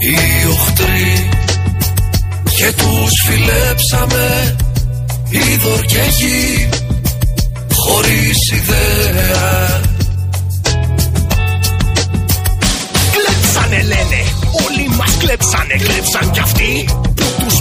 οι οχτροί και τους φιλέψαμε είδωρ και γη χωρίς ιδέα. Κλέψανε λένε, όλοι μας κλέψανε, κλέψαν κι αυτοί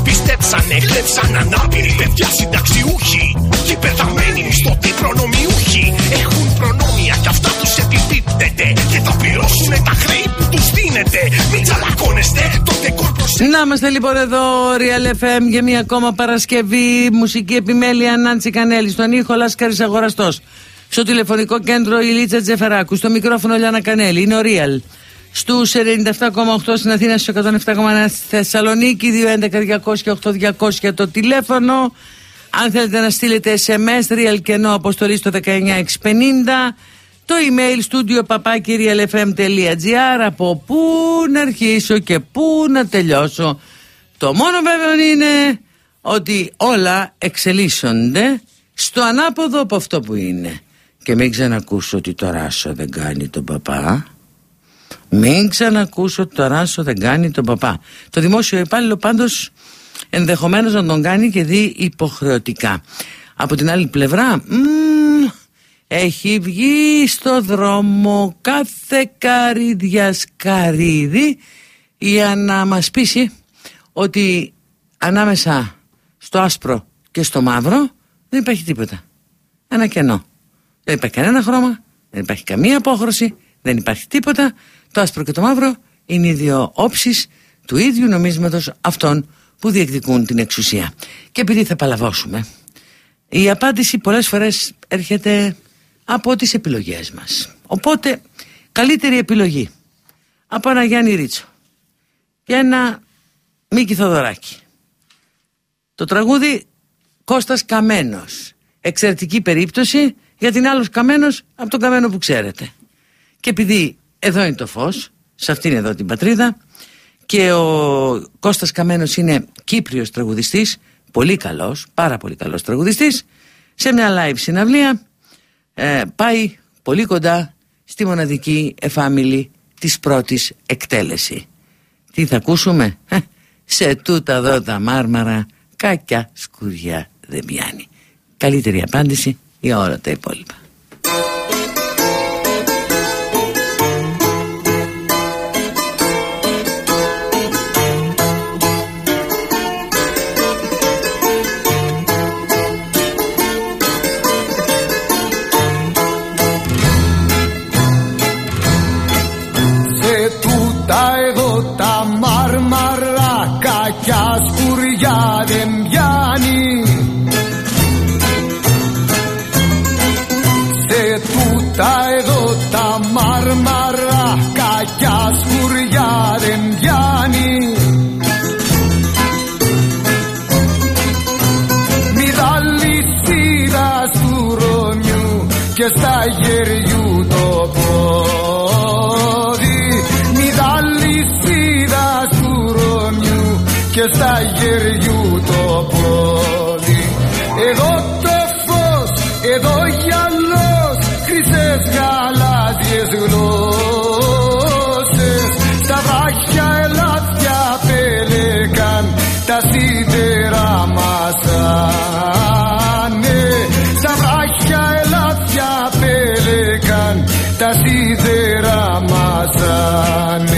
που τους πιστέψανε, κλέψαν ανάπηροι παιδιά συνταξιούχοι και πεθαμένοι μισθωτοί προνομιούχοι έχουν προνόμια κι αυτά τους επιπίπτεται και θα πληρώσουν τα χρέη που τους δίνετε μην τσαλακώνεστε, το δεκόρ Να είμαστε λοιπόν εδώ, Real FM, για μία ακόμα Παρασκευή. Μουσική επιμέλεια Νάντσι Κανέλη. Στον ήχο Λάσκαρης Αγοραστός. Στο τηλεφωνικό κέντρο η Λίτσα Τζεφεράκου. Στο μικρόφωνο Λιάννα Κανέλη. Είναι ο Real. Στους 97,8 στην Αθήνα, στους 107,1 στη Θεσσαλονίκη, 211-200 και 8200 το τηλέφωνο. Αν θέλετε να στείλετε SMS, real κενό αποστολή στο 19650. Το email studio papakirialfm.gr Από πού να αρχίσω και πού να τελειώσω. Το μόνο βέβαιο είναι ότι όλα εξελίσσονται στο ανάποδο από αυτό που είναι. Και μην ξανακούσω ότι το ράσο δεν κάνει τον παπά. Μην ξανακούσω ότι το ράσο δεν κάνει τον παπά. Το δημόσιο υπάλληλο πάντως ενδεχομένως να τον κάνει και δει υποχρεωτικά. Από την άλλη πλευρά, μ, έχει βγει στο δρόμο κάθε καρύδιας καρύδι για να μας πείσει ότι ανάμεσα στο άσπρο και στο μαύρο δεν υπάρχει τίποτα. Ένα κενό. Δεν υπάρχει κανένα χρώμα, δεν υπάρχει καμία απόχρωση, δεν υπάρχει τίποτα. Το άσπρο και το μαύρο είναι οι δύο όψεις του ίδιου νομίσματος αυτών που διεκδικούν την εξουσία. Και επειδή θα παλαβώσουμε, η απάντηση πολλές φορές έρχεται από τις επιλογές μας. Οπότε, καλύτερη επιλογή από ένα Γιάννη Ρίτσο και ένα Μίκη Θοδωράκη. Το τραγούδι Κώστας Καμένος. Εξαιρετική περίπτωση γιατί είναι άλλος Καμένος από τον Καμένο που ξέρετε. Και επειδή εδώ είναι το φως, σε αυτήν εδώ την πατρίδα και ο Κώστας Καμένος είναι Κύπριος τραγουδιστής, πολύ καλός, πάρα πολύ καλός τραγουδιστής, σε μια live συναυλία ε, πάει πολύ κοντά στη μοναδική εφάμιλη της πρώτης εκτέλεση. Τι θα ακούσουμε; Ε, σε τούτα εδώ τα μάρμαρα κακιά σκουριά δεν πιάνει. Καλύτερη απάντηση για όλα τα υπόλοιπα. τα σίδερα μασάνε χεριού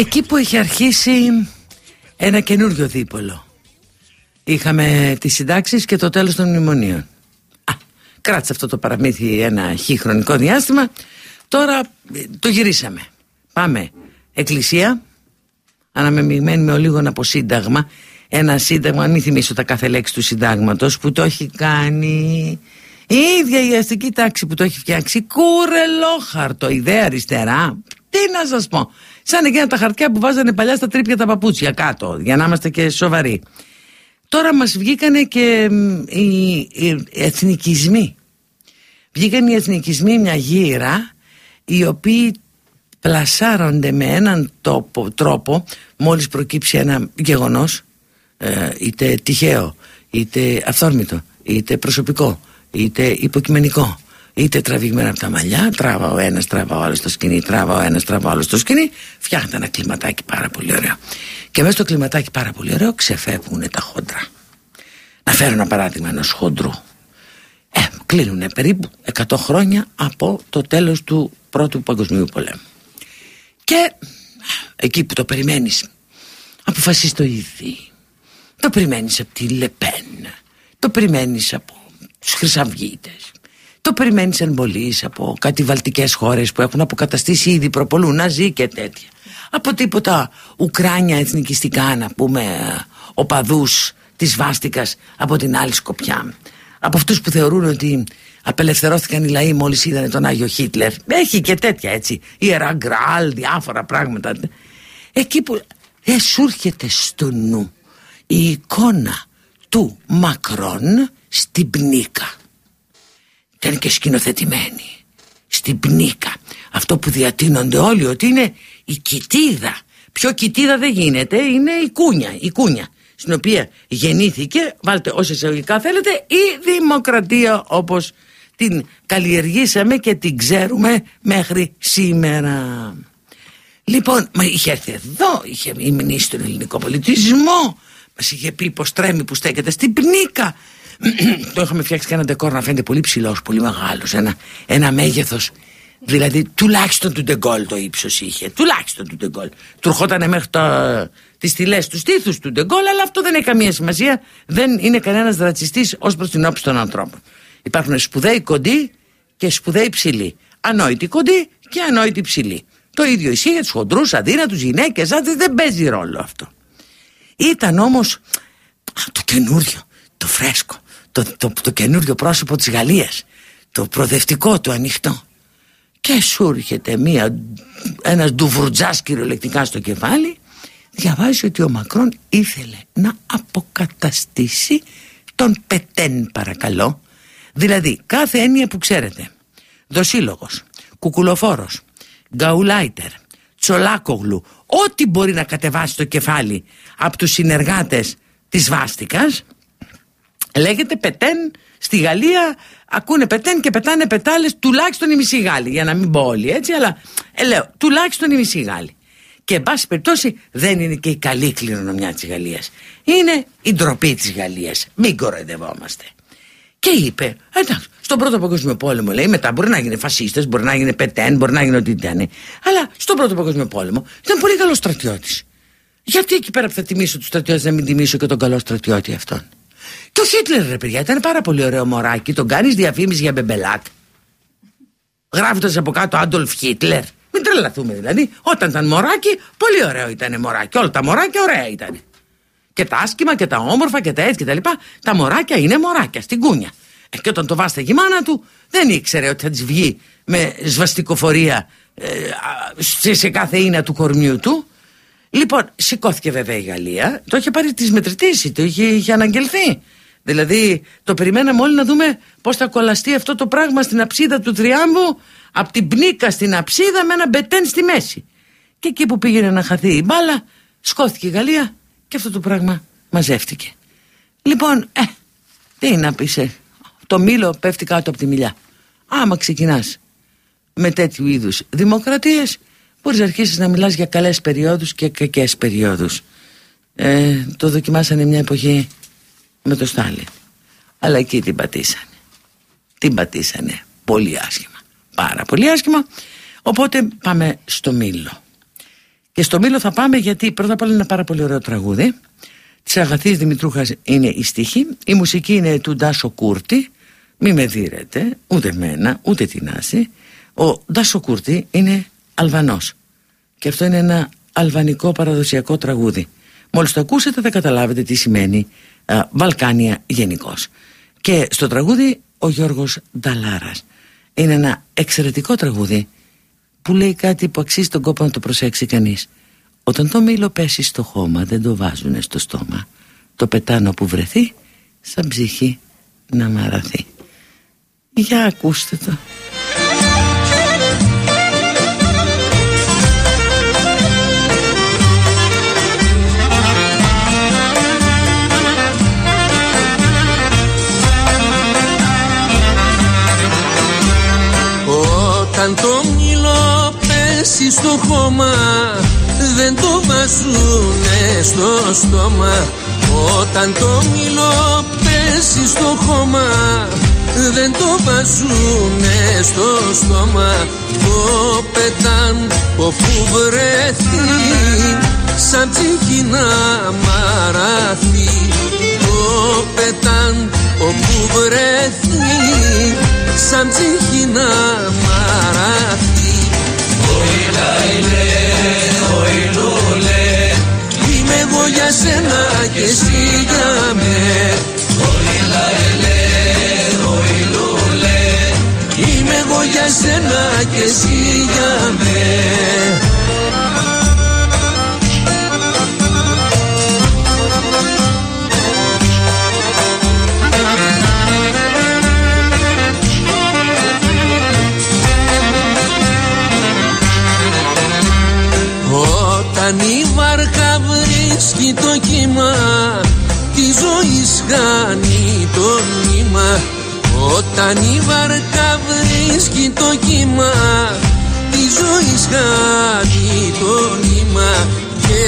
Και εκεί που είχε αρχίσει ένα καινούριο δίπολο. Είχαμε τις συντάξεις και το τέλος των μνημονίων. Α, κράτησε αυτό το παραμύθι ένα χι χρονικό διάστημα. Τώρα ε, το γυρίσαμε. Πάμε. Εκκλησία. Αναμεμειγμένη με ολίγον από σύνταγμα. Ένα σύνταγμα, μην θυμίσω τα κάθε λέξη του συντάγματος που το έχει κάνει η ίδια η αστική τάξη που το έχει φτιάξει. Κουρελόχαρτο, ιδέα αριστερά. Τι να σας πω. Σαν εκείνα τα χαρτιά που βάζανε παλιά στα τρίπια τα παπούτσια κάτω, για να είμαστε και σοβαροί. Τώρα μας βγήκανε και μ, οι, οι εθνικισμοί. Βγήκαν οι εθνικισμοί μια γύρα οι οποίοι πλασάρονται με έναν τόπο, τρόπο μόλις προκύψει ένα γεγονός ε, είτε τυχαίο, είτε αυθόρμητο, είτε προσωπικό, είτε υποκειμενικό είτε τραβηγμένα από τα μαλλιά, τράβα ο ένας, τράβα ο άλλος στο σκηνή, τράβα ο ένας, τράβα ο άλλος στο σκηνή, φτιάχνεται ένα κλιματάκι πάρα πολύ ωραίο. Και μέσα στο κλιματάκι πάρα πολύ ωραίο ξεφεύγουν τα χόντρα. Να φέρω ένα παράδειγμα ενός χόντρου. Ε, κλείνουν περίπου 100 χρόνια από το τέλος του Πρώτου Παγκοσμίου Πολέμου. Και εκεί που το περιμένεις, αποφασίσει το ίδιο. Το περιμένεις από τη Λεπέν, το περιμένεις από τους Χρυσαυγίτες, το περιμένεις εν πολλής από κάτι βαλτικέ χώρες που έχουν αποκαταστήσει ήδη προπολού ζει και τέτοια. Από τίποτα Ουκράνια εθνικιστικά να πούμε οπαδούς της βάστηκα από την άλλη σκοπιά. Από αυτούς που θεωρούν ότι απελευθερώθηκαν οι λαοί μόλις είδαν τον Άγιο Χίτλερ. Έχει και τέτοια έτσι. Ιερά γκράλ, διάφορα πράγματα. Εκεί που δεν σου έρχεται στο νου η εικόνα του Μακρόν στην πνίκα ήταν και σκηνοθετημένη. Στην πνίκα. Αυτό που διατείνονται όλοι ότι είναι η κοιτίδα. Πιο κοιτίδα δεν γίνεται είναι η κούνια, η κούνια στην οποία γεννήθηκε βάλτε όσα εισαγωγικά θέλετε η δημοκρατία όπως την καλλιεργήσαμε και την ξέρουμε μέχρι σήμερα. Λοιπόν μα είχε έρθει εδώ είχε μηνύσει στον ελληνικό πολιτισμό. Μας είχε πει πως τρέμει που στέκεται στην πνίκα το είχαμε φτιάξει και ένα ντεκόρ να φαίνεται πολύ ψηλός, πολύ μεγάλος. Ένα, ένα μέγεθος. Δηλαδή τουλάχιστον του Ντεγκόλ το ύψος είχε. Τουλάχιστον του Ντεγκόλ. Του ερχόταν μέχρι τις στυλέ τους στήθους του Ντεγκόλ, αλλά αυτό δεν έχει καμία σημασία. Δεν είναι κανένας ρατσιστής ως προς την όψη των ανθρώπων. Υπάρχουν σπουδαίοι κοντοί και σπουδαίοι ψηλοί. Ανόητοι κοντοί και ανόητοι ψηλοί. Το ίδιο ισχύει για τους χοντρούς, αδύνατους, γυναίκες, άντρες, δεν παίζει ρόλο αυτό. Ήταν όμως το καινούριο, το φρέσκο το, το, το καινούριο πρόσωπο της Γαλλίας. Το προοδευτικό, το ανοιχτό. Και σου έρχεται μία, ένας ντουβρουτζάς κυριολεκτικά στο κεφάλι διαβάζει ότι ο Μακρόν ήθελε να αποκαταστήσει τον Πετέν παρακαλώ. Δηλαδή κάθε έννοια που ξέρετε. Δοσύλλογος, κουκουλοφόρος γκαουλάιτερ, τσολάκογλου ό,τι μπορεί να κατεβάσει το κεφάλι από τους συνεργάτες της Βάστικας Λέγεται πετέν στη Γαλλία ακούνε πετέν και πετάνε πετάλες τουλάχιστον οι μισοί Γάλλοι για να μην πω όλοι έτσι αλλά ε, λέω τουλάχιστον οι μισοί Γάλλοι. Και εν πάση περιπτώσει δεν είναι και η καλή κληρονομιά της Γαλλίας. Είναι η ντροπή της Γαλλίας. Μην κοροϊδευόμαστε. Και είπε εντάξει στον πρώτο παγκόσμιο πόλεμο λέει μετά μπορεί να γίνει φασίστες μπορεί να γίνει Πετέν μπορεί να γίνει ό,τι ήταν αλλά στον πρώτο παγκόσμιο πόλεμο ήταν πολύ καλός στρατιώτης. Γιατί εκεί πέρα που θα τιμήσω τους στρατιώτες να μην τιμήσω και τον καλό στρατιώτη αυτόν και ο Χίτλερ, ρε παιδιά, ήταν πάρα πολύ ωραίο μωράκι. Τον κάνεις διαφήμιση για Μπεμπελάκ. Γράφοντας από κάτω Άντολφ Χίτλερ. Μην τρελαθούμε δηλαδή. Όταν ήταν μωράκι, πολύ ωραίο ήταν μωράκι. Όλα τα μωράκια ωραία ήταν. Και τα άσχημα και τα όμορφα και τα έτσι και τα λοιπά. Τα μωράκια είναι μωράκια στην κούνια. Ε, και όταν το βάσταγε η μάνα του, δεν ήξερε ότι θα της βγει με σβαστικοφορία ε, σε, σε κάθε ίνα του κορμιού του. Λοιπόν, σηκώθηκε βέβαια η Γαλλία, το είχε πάρει της μετρητήση, το είχε, είχε αναγγελθεί. Δηλαδή, το περιμέναμε όλοι να δούμε πώς θα κολλαστεί αυτό το πράγμα στην αψίδα του Τριάμβου, από την πνίκα στην αψίδα με ένα μπετέν στη μέση. Και εκεί που πήγαινε να χαθεί η μπάλα, σκόθηκε η Γαλλία και αυτό το πράγμα μαζεύτηκε. Λοιπόν, ε, τι να πεις, ε, το μήλο πέφτει κάτω από τη μιλιά. άμα ξεκινάς με τέτοιου είδους δημοκρατίες μπορείς να αρχίσεις να μιλάς για καλές περιόδους και κακές περιόδους. Ε, το δοκιμάσανε μια εποχή με το Στάλιν. Αλλά εκεί την πατήσανε. Την πατήσανε πολύ άσχημα. Πάρα πολύ άσχημα. Οπότε πάμε στο Μήλο. Και στο Μήλο θα πάμε γιατί πρώτα απ' όλα είναι ένα πάρα πολύ ωραίο τραγούδι. Της Αγαθής Δημητρούχας είναι η στίχη. Η μουσική είναι του Ντάσο Κούρτη. Μη με δίρετε ούτε εμένα ούτε την Άση. Ο Ντάσο Κούρτη είναι Αλβανός. Και αυτό είναι ένα αλβανικό παραδοσιακό τραγούδι. Μόλις το ακούσετε θα καταλάβετε τι σημαίνει α, Βαλκάνια γενικώ. και στο τραγούδι ο Γιώργος Νταλάρας. Είναι ένα εξαιρετικό τραγούδι που λέει κάτι που αξίζει τον κόπο να το προσέξει κανείς. Όταν το μήλο πέσει στο χώμα δεν το βάζουνε στο στόμα. Το πετάνω που βρεθεί σαν ψυχή να μαραθεί. Για ακούστε το Όταν το μήλο πέσει στο χώμα δεν το βάζουνε στο στόμα. Όταν το μήλο πέσει στο χώμα δεν το βάζουνε στο στόμα. Το πετάν όπου βρεθεί σαν ψυχή να μαραθεί. Το πετάν όπου βρεθεί σαν ψυχή να μαραθεί. Είμαι εγώ για σένα και εσύ για με Είμαι εγώ για σένα και εσύ για με Όταν η βάρκα βρίσκει το κύμα Τη ζωή χάνει το νήμα. Όταν η βάρκα βρίσκει το κύμα Τη ζωή χάνει το νήμα. Και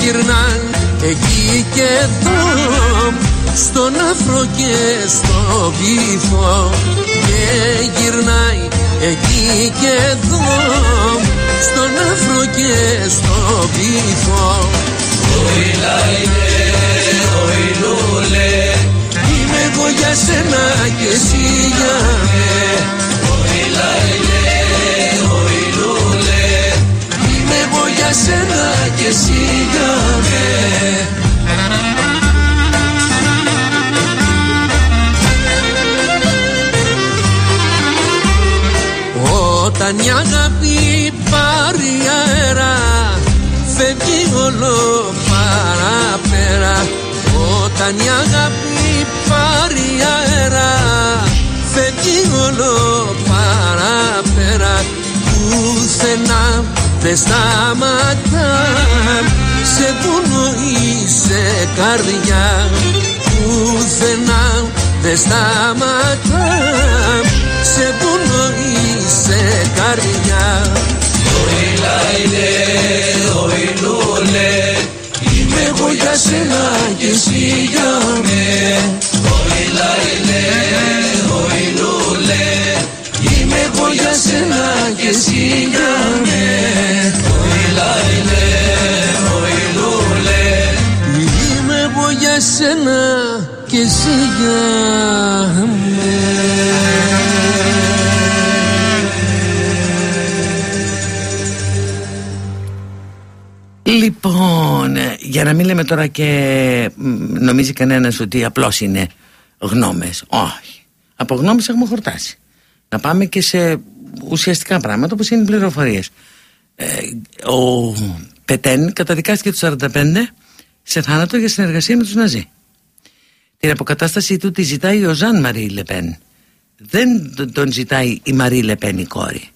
γυρνάν εκεί και εδώ Στον αφρό και στο βυθό. Και γυρνάει εκεί και εδώ στον αφρό και στο βυθό Είμαι εγώ για σένα και εσύ για με Είμαι εγώ για σένα και εσύ για με Όταν η Φεύγει όλο παραπέρα. Όταν η αγάπη πάρει αέρα Φεύγει όλο παραπέρα. Πουθενά δεν σταματά. Σε πόνο είσαι καρδιά. Πουθενά δεν σταματά. Σε πόνο είσαι καρδιά. Λαϊλέ, λουλέ Είμαι εγώ για σένα και εσύ για με. Λαϊλέ, λουλέ Είμαι εγώ για σένα και εσύ για με. Λαϊλέ, λουλέ Είμαι εγώ για σένα και εσύ για με Λοιπόν, ε, για να μην λέμε τώρα και νομίζει κανένας ότι απλώς είναι γνώμες. Όχι. Από γνώμες έχουμε χορτάσει. Να πάμε και σε ουσιαστικά πράγματα όπως είναι οι πληροφορίες. Ε, ο Πετέν καταδικάστηκε το 1945 σε θάνατο για συνεργασία με τους Ναζί. Την αποκατάστασή του τη ζητάει ο Ζαν Μαρί Λεπέν. Δεν τον ζητάει η Μαρί Λεπέν η κόρη.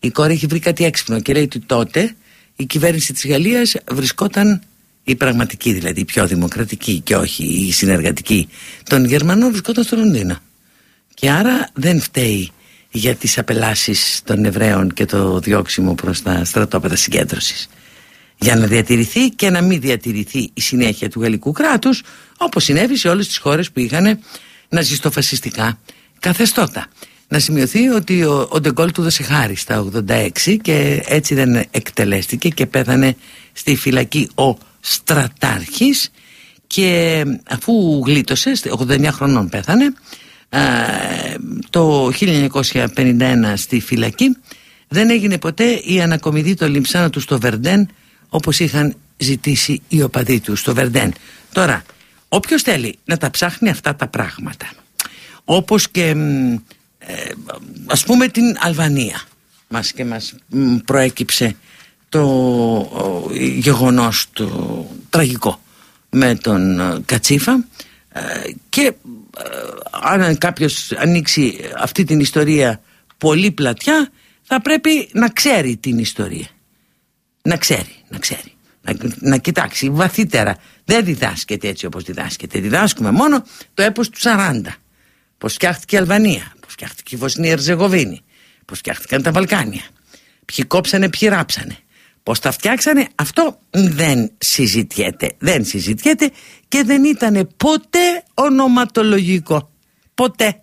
Η κόρη έχει βρει κάτι έξυπνο και λέει ότι τότε η κυβέρνηση της Γαλλίας βρισκόταν η πραγματική δηλαδή, η πιο δημοκρατική και όχι η συνεργατική των Γερμανών βρισκόταν στο Λονδίνο. Και άρα δεν φταίει για τις απελάσεις των Εβραίων και το διώξιμο προς τα στρατόπεδα συγκέντρωσης για να διατηρηθεί και να μην διατηρηθεί η συνέχεια του γαλλικού κράτους όπως συνέβη σε όλες τις χώρες που είχαν ναζιστοφασιστικά καθεστώτα. Να σημειωθεί ότι ο, ο Ντεγκόλ του δώσε χάρη στα 86 και έτσι δεν εκτελέστηκε και πέθανε στη φυλακή ο στρατάρχης και αφού γλίτωσε, 89 χρονών πέθανε, το 1951 στη φυλακή δεν έγινε ποτέ η ανακομιδή των λιμψάνων του στο Βερντέν όπως είχαν ζητήσει οι οπαδοί του στο Βερντέν. Τώρα, όποιος θέλει να τα ψάχνει αυτά τα πράγματα, όπως και ε, ας πούμε την Αλβανία, μας και μας προέκυψε το γεγονός το τραγικό με τον ε, Κατσίφα. Ε, και ε, αν κάποιος ανοίξει αυτή την ιστορία πολύ πλατιά θα πρέπει να ξέρει την ιστορία. Να ξέρει, να ξέρει. Να, να κοιτάξει βαθύτερα. Δεν διδάσκεται έτσι όπως διδάσκεται. Διδάσκουμε μόνο το έπος του 40 πως φτιάχτηκε η Αλβανία. πως φτιάχτηκε η Βοσνία Ερζεγοβίνη πως φτιάχτηκαν τα Βαλκάνια. Ποιοι κόψανε, ποιοι ράψανε. Πώς τα φτιάξανε αυτό δεν συζητιέται Δεν συζητιέται και δεν ήταν ποτέ ονοματολογικό. Ποτέ.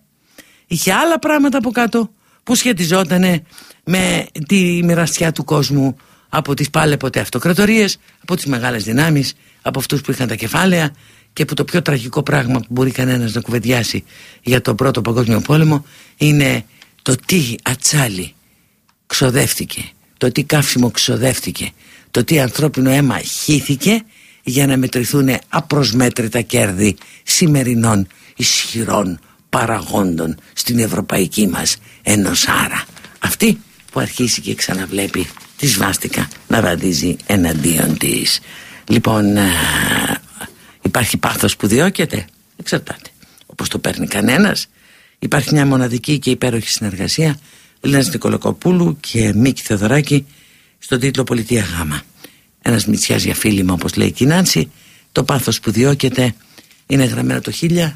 Είχε άλλα πράγματα από κάτω που σχετιζόταν με τη μοιραστιά του κόσμου από τις πάλε ποτέ αυτοκρατορίες, από τις μεγάλες δυνάμεις, από αυτούς που είχαν τα κεφάλαια και που το πιο τραγικό πράγμα που μπορεί κανένας να κουβεντιάσει για τον πρώτο παγκόσμιο πόλεμο είναι το τι ατσάλι ξοδεύτηκε το τι καύσιμο ξοδεύτηκε, το τι ανθρώπινο αίμα χύθηκε για να μετρηθούν απροσμέτρητα κέρδη σημερινών ισχυρών παραγόντων στην ευρωπαϊκή μας ενωσάρα. Αυτή που αρχίσει και ξαναβλέπει τη σβάστηκα να βαδίζει εναντίον της. Λοιπόν, α, υπάρχει πάθος που διώκεται, εξαρτάται. Όπως το παίρνει κανένας, υπάρχει μια μοναδική και υπέροχη συνεργασία Έλληνας Νικολακοπούλου και Μίκη Θεοδωράκη στον τίτλο Πολιτεία Γάμα. Ένας μυτσιάς για φίλημα όπως λέει η Νάνση, το πάθος που διώκεται είναι γραμμένο το 1994.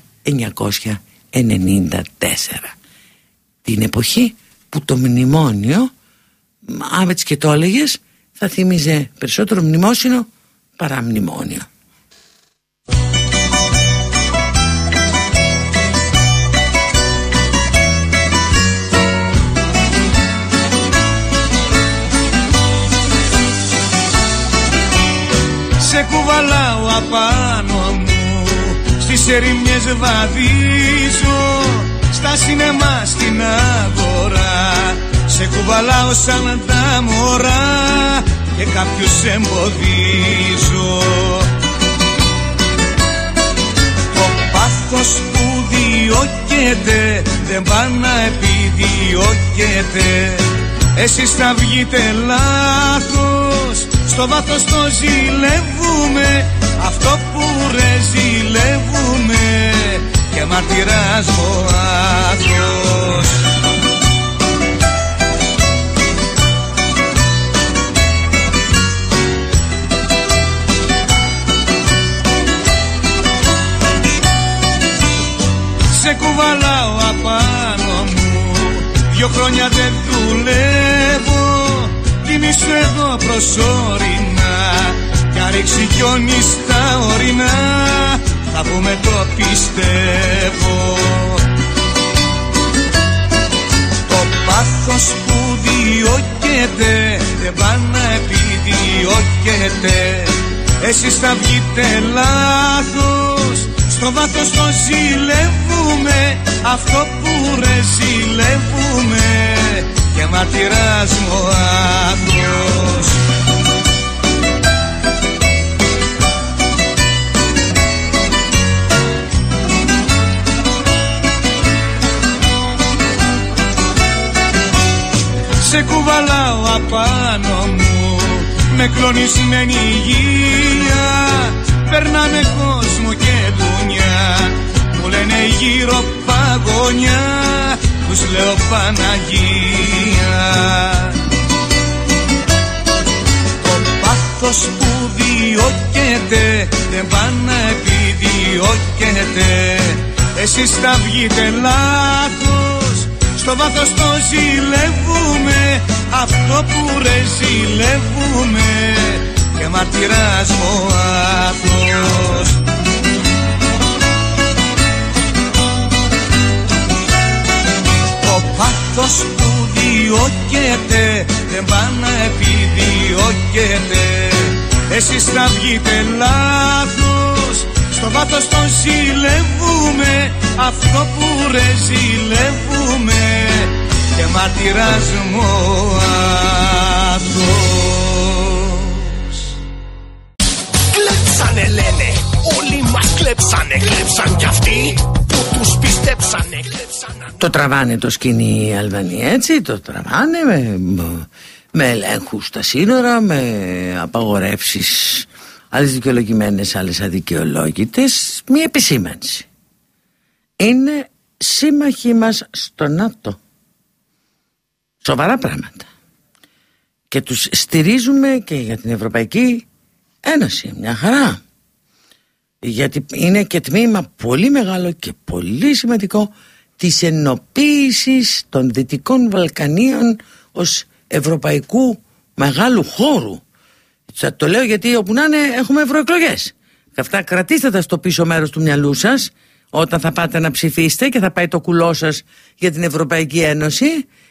Την εποχή που το μνημόνιο, αν έτσι και το έλεγες, θα θύμιζε περισσότερο μνημόσυνο παρά μνημόνιο. Σε κουβαλάω απάνω μου Στις ερημιές βαδίζω Στα σινεμά στην αγορά. Σε κουβαλάω σαν τα μωρά Και κάποιους εμποδίζω. Το πάθος που διώκεται Δεν πάει να επιδιώκεται. Εσείς θα βγείτε λάθος Στο βάθος το ζηλεύουμε. Αυτό που ρε ζηλεύουμε. Και μαρτυράς ο άθος Σε κουβαλάω απάνω μου. Δυο χρόνια δεν δουλεύω Κινήσω εδώ προσωρινά. Κι αν ρίξει χιόνι στα ορεινά Θα πούμε το πιστεύω. Το πάθος που διώκεται Δεν πάει να επιδιώκεται. Εσείς θα βγείτε λάθος Στο βάθος το ζηλεύουμε. Αυτό που ρε ζηλεύουμε και μαρτυράς μου ο άθρος Σε κουβαλάω απάνω μου με κλονισμένη υγεία. Περνάμε κόσμο και δουνιά Μου λένε γύρω παγωνιά Τους λέω Παναγία. Το πάθος που διώκεται Δεν πάει να επιδιώκεται. Εσείς θα βγείτε λάθος. Στο βάθος το ζηλεύουμε. Αυτό που ρε ζηλεύουμε. Και μαρτυράς μου άθος πάθος που διώκεται Δεν πάει να επιδιώκεται. Εσείς θα βγείτε λάθος Στο βάθος το ζηλεύουμε Αυτό που ρε ζηλεύουμε. Και μαρτυράς μου άθος Κλέψανε λένε, όλοι μας κλέψανε Κλέψαν κι αυτοί που τους πιστέψανε Κλέψαν Το τραβάνε το σκηνή οι Αλβανοί έτσι, το τραβάνε με, με ελέγχους στα σύνορα, με απαγορεύσεις άλλες δικαιολογημένες, άλλες αδικαιολόγητες, μία επισήμανση. Είναι σύμμαχοί μας στο ΝΑΤΟ. Σοβαρά πράγματα. Και τους στηρίζουμε και για την Ευρωπαϊκή Ένωση, μια χαρά. Γιατί είναι και τμήμα πολύ μεγάλο και πολύ σημαντικό της ενοποίησης των Δυτικών Βαλκανίων ως ευρωπαϊκού μεγάλου χώρου. Θα το λέω γιατί όπου να είναι έχουμε ευρωεκλογές. Αυτά κρατήστε τα στο πίσω μέρος του μυαλού σας όταν θα πάτε να ψηφίσετε και θα πάει το κουλό σας για την Ευρωπαϊκή Ένωση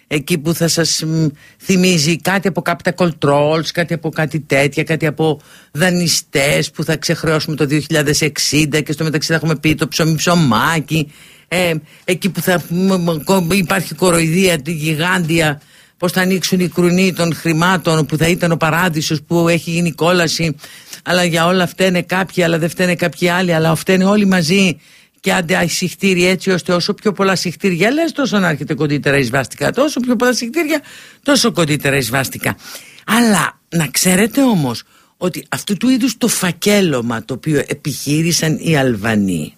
εκεί που θα σας μ, θυμίζει κάτι από capital controls, κάτι από κάτι τέτοια, κάτι από δανειστές που θα ξεχρεώσουμε το 2060 και στο μεταξύ θα έχουμε πει το ψωμί ψωμάκι. Ε, εκεί που θα μ, μ, κο- υπάρχει κοροϊδία τη γιγάντια πως θα ανοίξουν οι κρουνοί των χρημάτων που θα ήταν ο παράδεισος που έχει γίνει κόλαση. Αλλά για όλα φταίνε κάποιοι αλλά δεν φταίνε κάποιοι άλλοι αλλά φταίνε όλοι μαζί και άντε συχτήρι έτσι ώστε όσο πιο πολλά συχτήρια λες τόσο να έρχεται κοντύτερα η σβάστηκα τόσο πιο πολλά συχτήρια τόσο κοντύτερα η σβάστηκα αλλά να ξέρετε όμως ότι αυτού του είδους το φακέλωμα το οποίο επιχείρησαν οι Αλβανοί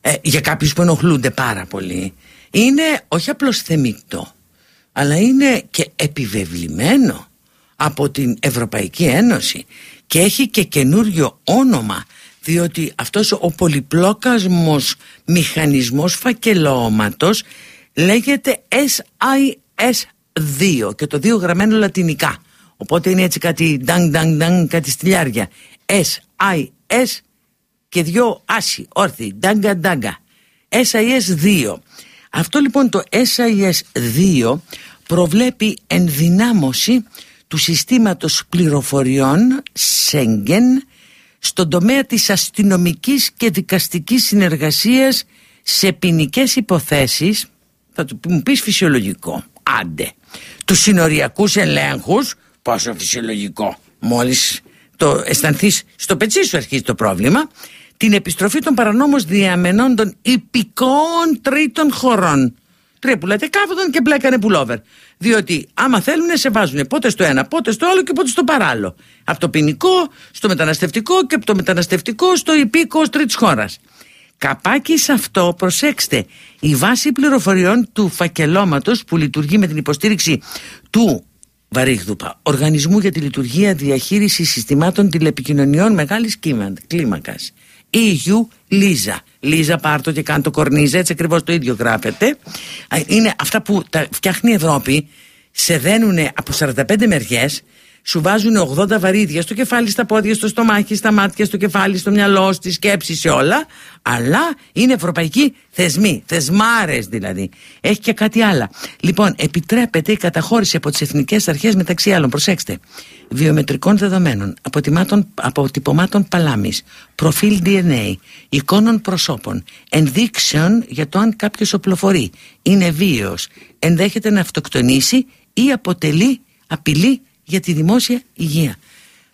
ε, για κάποιους που ενοχλούνται πάρα πολύ είναι όχι απλώς θεμητό αλλά είναι και επιβεβλημένο από την Ευρωπαϊκή Ένωση και έχει και καινούριο όνομα διότι αυτός ο πολυπλόκασμος μηχανισμός φακελώματος λέγεται SIS2 και το 2 γραμμένο λατινικά οπότε είναι έτσι κάτι ντang ντang ντang κάτι στυλιάρια SIS και δυο άσοι, όρθιοι, ντάγκα ντάγκα. SIS-2. Αυτό λοιπόν το SIS-2 προβλέπει ενδυνάμωση του συστήματος πληροφοριών Σέγγεν στον τομέα της αστυνομικής και δικαστικής συνεργασίας σε ποινικές υποθέσεις θα του μου πεις φυσιολογικό. Άντε. Τους συνοριακούς ελέγχους πόσο φυσιολογικό. Μόλις το αισθανθείς στο πετσί σου αρχίζει το πρόβλημα. Την επιστροφή των παρανόμως διαμενών των υπηκών τρίτων χωρών. Τρία που λέτε κάθονταν και μπλέκανε πουλόβερ διότι άμα θέλουν σε βάζουν πότε στο ένα πότε στο άλλο και πότε στο παράλληλο από το ποινικό στο μεταναστευτικό και από το μεταναστευτικό στο υπήκο ως τρίτης χώρας Καπάκι σε αυτό, προσέξτε, η βάση πληροφοριών του φακελώματος που λειτουργεί με την υποστήριξη του Βαρύγδουπα, Οργανισμού για τη Λειτουργία Διαχείρισης Συστημάτων Τηλεπικοινωνιών Μεγάλης κύμα- Κλίμακας. EU Λίζα. Λίζα πάρτο και κάντο κορνίζα, έτσι ακριβώς το ίδιο γράφεται. Α, Είναι αυτά που τα φτιάχνει η Ευρώπη, σε δένουνε από 45 μεριές, σου βάζουν 80 βαρύδια στο κεφάλι, στα πόδια, στο στομάχι, στα μάτια, στο κεφάλι, στο μυαλό, στη σκέψη, σε όλα. Αλλά είναι ευρωπαϊκοί θεσμοί, θεσμάρες δηλαδή. Έχει και κάτι άλλο. Λοιπόν, επιτρέπεται η καταχώρηση από τις εθνικές αρχές μεταξύ άλλων, προσέξτε, βιομετρικών δεδομένων, αποτυπωμάτων, αποτυπωμάτων παλάμης, προφίλ DNA, εικόνων προσώπων, ενδείξεων για το αν κάποιος οπλοφορεί, είναι βίαιος, ενδέχεται να αυτοκτονήσει ή αποτελεί απειλή για τη δημόσια υγεία.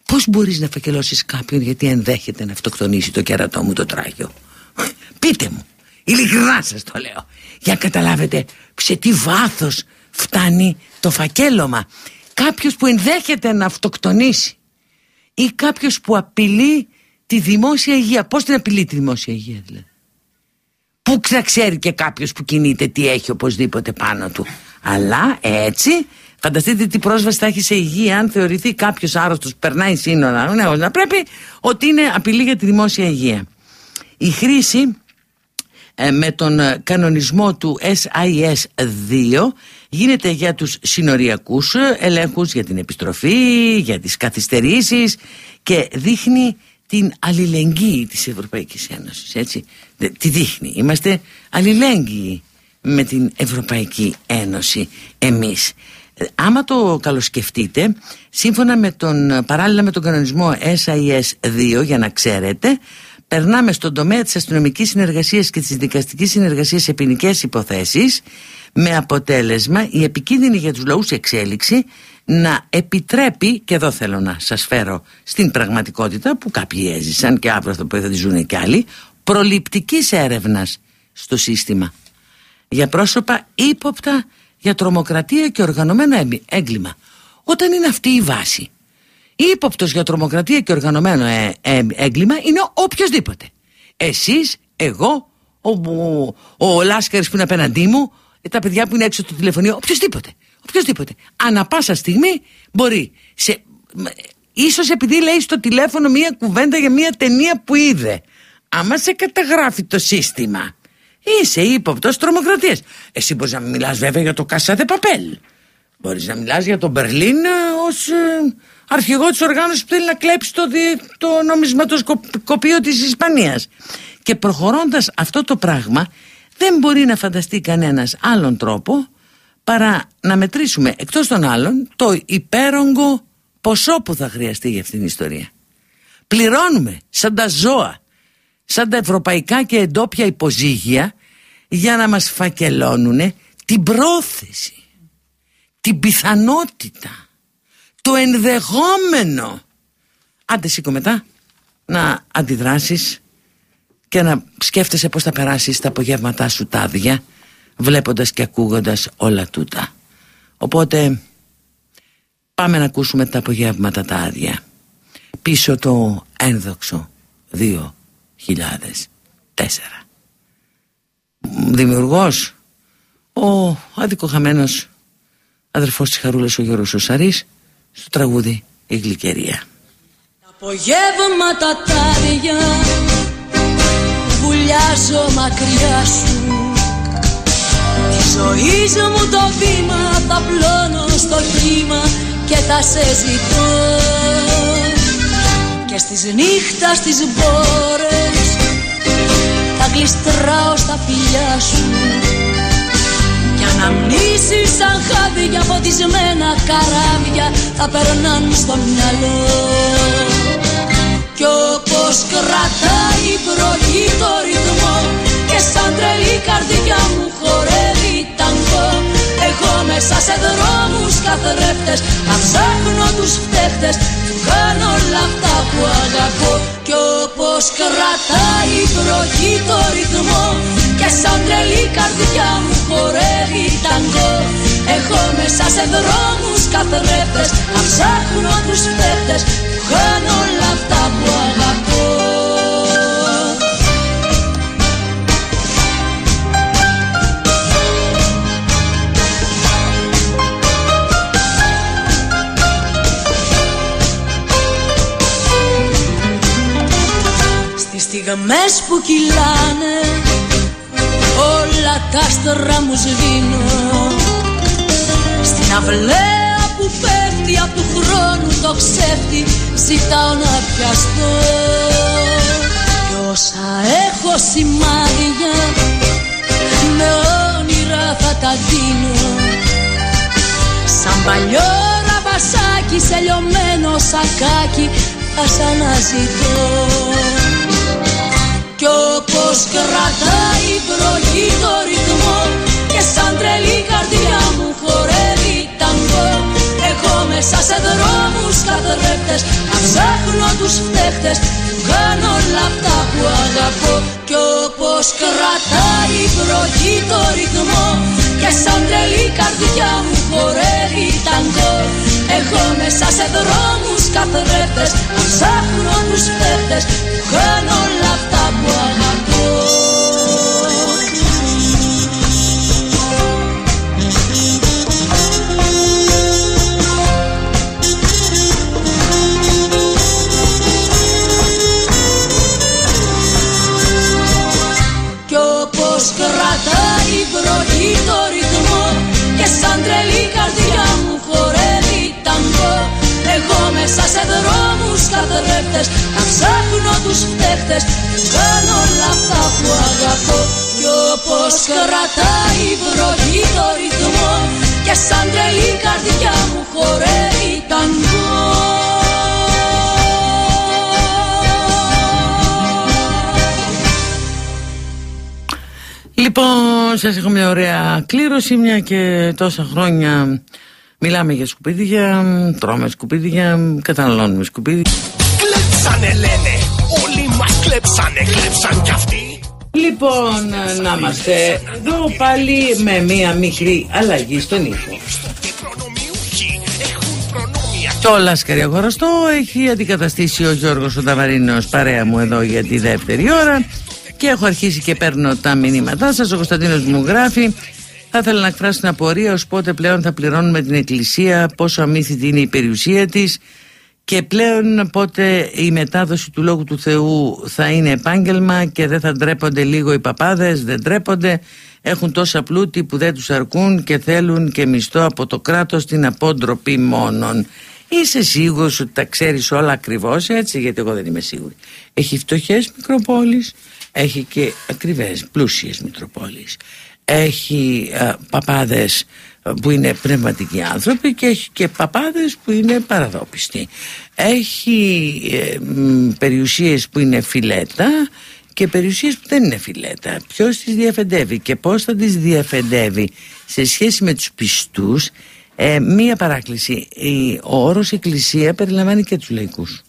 Πώς μπορείς να φακελώσεις κάποιον γιατί ενδέχεται να αυτοκτονήσει το κερατό μου το τράγιο; Πείτε μου, ειλικρινά σας το λέω, για να καταλάβετε σε τι βάθος φτάνει το φακέλωμα. Κάποιος που ενδέχεται να αυτοκτονήσει ή κάποιος που απειλεί τη δημόσια υγεία. Πώς την απειλεί τη δημόσια υγεία δηλαδή; Πού θα ξέρει και κάποιος που κινείται τι έχει οπωσδήποτε πάνω του. Αλλά έτσι, φανταστείτε τι πρόσβαση θα έχει σε υγεία αν θεωρηθεί κάποιος άρρωστος που περνάει σύνορα. Ναι, να πρέπει ότι είναι απειλή για τη δημόσια υγεία. Η χρήση ε, με τον ε, κανονισμό του SIS-2 γίνεται για τους συνοριακούς ελέγχους για την επιστροφή, για τις καθυστερήσεις και δείχνει την αλληλεγγύη της Ευρωπαϊκής Ένωσης έτσι. Τι δείχνει, είμαστε αλληλέγγυοι με την Ευρωπαϊκή Ένωση εμείς άμα το καλοσκεφτείτε σύμφωνα με τον παράλληλα με τον κανονισμό SIS 2 για να ξέρετε περνάμε στον τομέα της αστυνομικής συνεργασίας και της δικαστικής συνεργασίας σε ποινικές υποθέσεις με αποτέλεσμα η επικίνδυνη για τους λαούς εξέλιξη να επιτρέπει και εδώ θέλω να σας φέρω στην πραγματικότητα που κάποιοι έζησαν και αύριο θα τη ζουν και άλλοι προληπτικής έρευνας στο σύστημα. Για πρόσωπα ύποπτα για τρομοκρατία και οργανωμένο έγκλημα. Όταν είναι αυτή η βάση, ύποπτος για τρομοκρατία και οργανωμένο ε, ε, έγκλημα είναι οποιοδήποτε. Εσείς, εγώ, ο, ο, ο Λάσκαρης που είναι απέναντί μου, τα παιδιά που είναι έξω στο τηλεφωνείο, οποιοδήποτε. Οποιοδήποτε. Ανά πάσα στιγμή μπορεί. Σε, ίσως επειδή λέει στο τηλέφωνο μία κουβέντα για μία ταινία που είδε. Άμα σε καταγράφει το σύστημα Είσαι ύποπτος τρομοκρατίας. Εσύ μπορείς να μιλάς βέβαια για το Κασάδε Παπέλ. Μπορείς να μιλάς για τον Μπερλίν ως ε, αρχηγό της οργάνωσης που θέλει να κλέψει το, το νομισματοσκοπείο της Ισπανίας. Και προχωρώντας αυτό το πράγμα, δεν μπορεί να φανταστεί κανένας άλλον τρόπο παρά να μετρήσουμε εκτός των άλλων το υπέρογκο ποσό που θα χρειαστεί για αυτήν την ιστορία. Πληρώνουμε σαν τα ζώα σαν τα ευρωπαϊκά και εντόπια υποζύγια για να μας φακελώνουν την πρόθεση, την πιθανότητα, το ενδεχόμενο. Άντε σήκω μετά να αντιδράσεις και να σκέφτεσαι πώς θα περάσεις τα απογεύματά σου τάδια βλέποντας και ακούγοντας όλα τούτα. Οπότε πάμε να ακούσουμε τα απογεύματα τα άδεια. Πίσω το ένδοξο δύο 2004 Δημιουργός ο αδικοχαμένος αδερφός της Χαρούλας ο Γιώργος Σαρής στο τραγούδι «Η Γλυκερία». Απογεύματα τάρια βουλιάζω μακριά σου. Τη ζωή μου το βήμα θα πλώνω στο κύμα και θα σε ζητώ. Και στις νύχτα στις μπόρες Θα γλιστράω στα φιλιά σου. Κι αναμνήσεις σαν χάδια φωτισμένα καράβια Θα περνάν στο μυαλό. Κι όπως κρατάει η βροχή το ρυθμό Και σαν τρελή καρδιά μου χορεύει ταγκό. Εγώ μέσα σε δρόμους καθρέφτες Θα ψάχνω τους φταίχτες κάνω όλα αυτά που αγαπώ Κι όπως κρατάει η βροχή το ρυθμό Και σαν τρελή καρδιά μου χορεύει ταγκό. Έχω μέσα σε δρόμους καθρέφτες Να ψάχνω τους φταίχτες Που κάνω στιγμές που κυλάνε όλα τα άστρα μου σβήνω. Στην αυλαία που πέφτει από του χρόνου το ξέφτη ζητάω να πιαστώ. Κι όσα έχω σημάδια με όνειρα θα τα δίνω. Σαν παλιό ραβασάκι σε λιωμένο σακάκι θα σ' αναζητώ κι όπως κρατάει η βροχή το ρυθμό Και σαν τρελή καρδιά μου χορεύει ταγκό Έχω μέσα σε δρόμους καθρέφτες Να ψάχνω τους φταίχτες Που κάνω όλα αυτά που αγαπώ. Κι όπως κρατάει η βροχή το ρυθμό Και σαν τρελή καρδιά μου χορεύει ταγκό Έχω μέσα σε δρόμους καθρέφτες Να ψάχνω τους φταίχτες Που κάνω όλα κι όπως κρατάει το ρυθμό και σαν τρελή καρδία μου, χωρέφη τα μπρο. Δεχώ μέσα σε δρόμους και αντοδότητε τους φταίχτες Κάνω όλα αυτά που αγαπώ Κι όπως κρατάει η βροχή το ρυθμό Και σαν τρελή καρδιά μου χορεύει ταγκό. Λοιπόν, σας έχω μια ωραία κλήρωση, μια και τόσα χρόνια μιλάμε για σκουπίδια, τρώμε σκουπίδια, καταναλώνουμε σκουπίδια. Κλέψανε λένε, όλοι μας κλέψανε, κλέψαν κι αυτοί. Λοιπόν, να είμαστε εδώ πάλι με μια μικρή αλλαγή στον ήχο. Το Λάσκαρη Αγοραστό έχει αντικαταστήσει ο Γιώργος ο Ταβαρίνος παρέα μου εδώ για τη δεύτερη ώρα και έχω αρχίσει και παίρνω τα μηνύματά σας. Ο Κωνσταντίνος μου γράφει θα ήθελα να εκφράσω την απορία ως πότε πλέον θα πληρώνουμε την Εκκλησία, πόσο αμύθιτη είναι η περιουσία της και πλέον πότε η μετάδοση του Λόγου του Θεού θα είναι επάγγελμα και δεν θα ντρέπονται λίγο οι παπάδες, δεν ντρέπονται, έχουν τόσα πλούτη που δεν τους αρκούν και θέλουν και μισθό από το κράτος την απόντροπή μόνον. Είσαι σίγουρος ότι τα ξέρεις όλα ακριβώς έτσι γιατί εγώ δεν είμαι σίγουρη. Έχει φτωχές μικροπόλεις, έχει και ακριβές πλούσιες Μητροπόλεις έχει α, παπάδες που είναι πνευματικοί άνθρωποι και έχει και παπάδες που είναι παραδόπιστοι. Έχει ε, περιουσίες που είναι φιλέτα και περιουσίες που δεν είναι φιλέτα. Ποιος τις διαφεντεύει και πώς θα τις διαφεντεύει σε σχέση με τους πιστούς ε, μία παράκληση. Ο όρος εκκλησία περιλαμβάνει και τους λαϊκούς.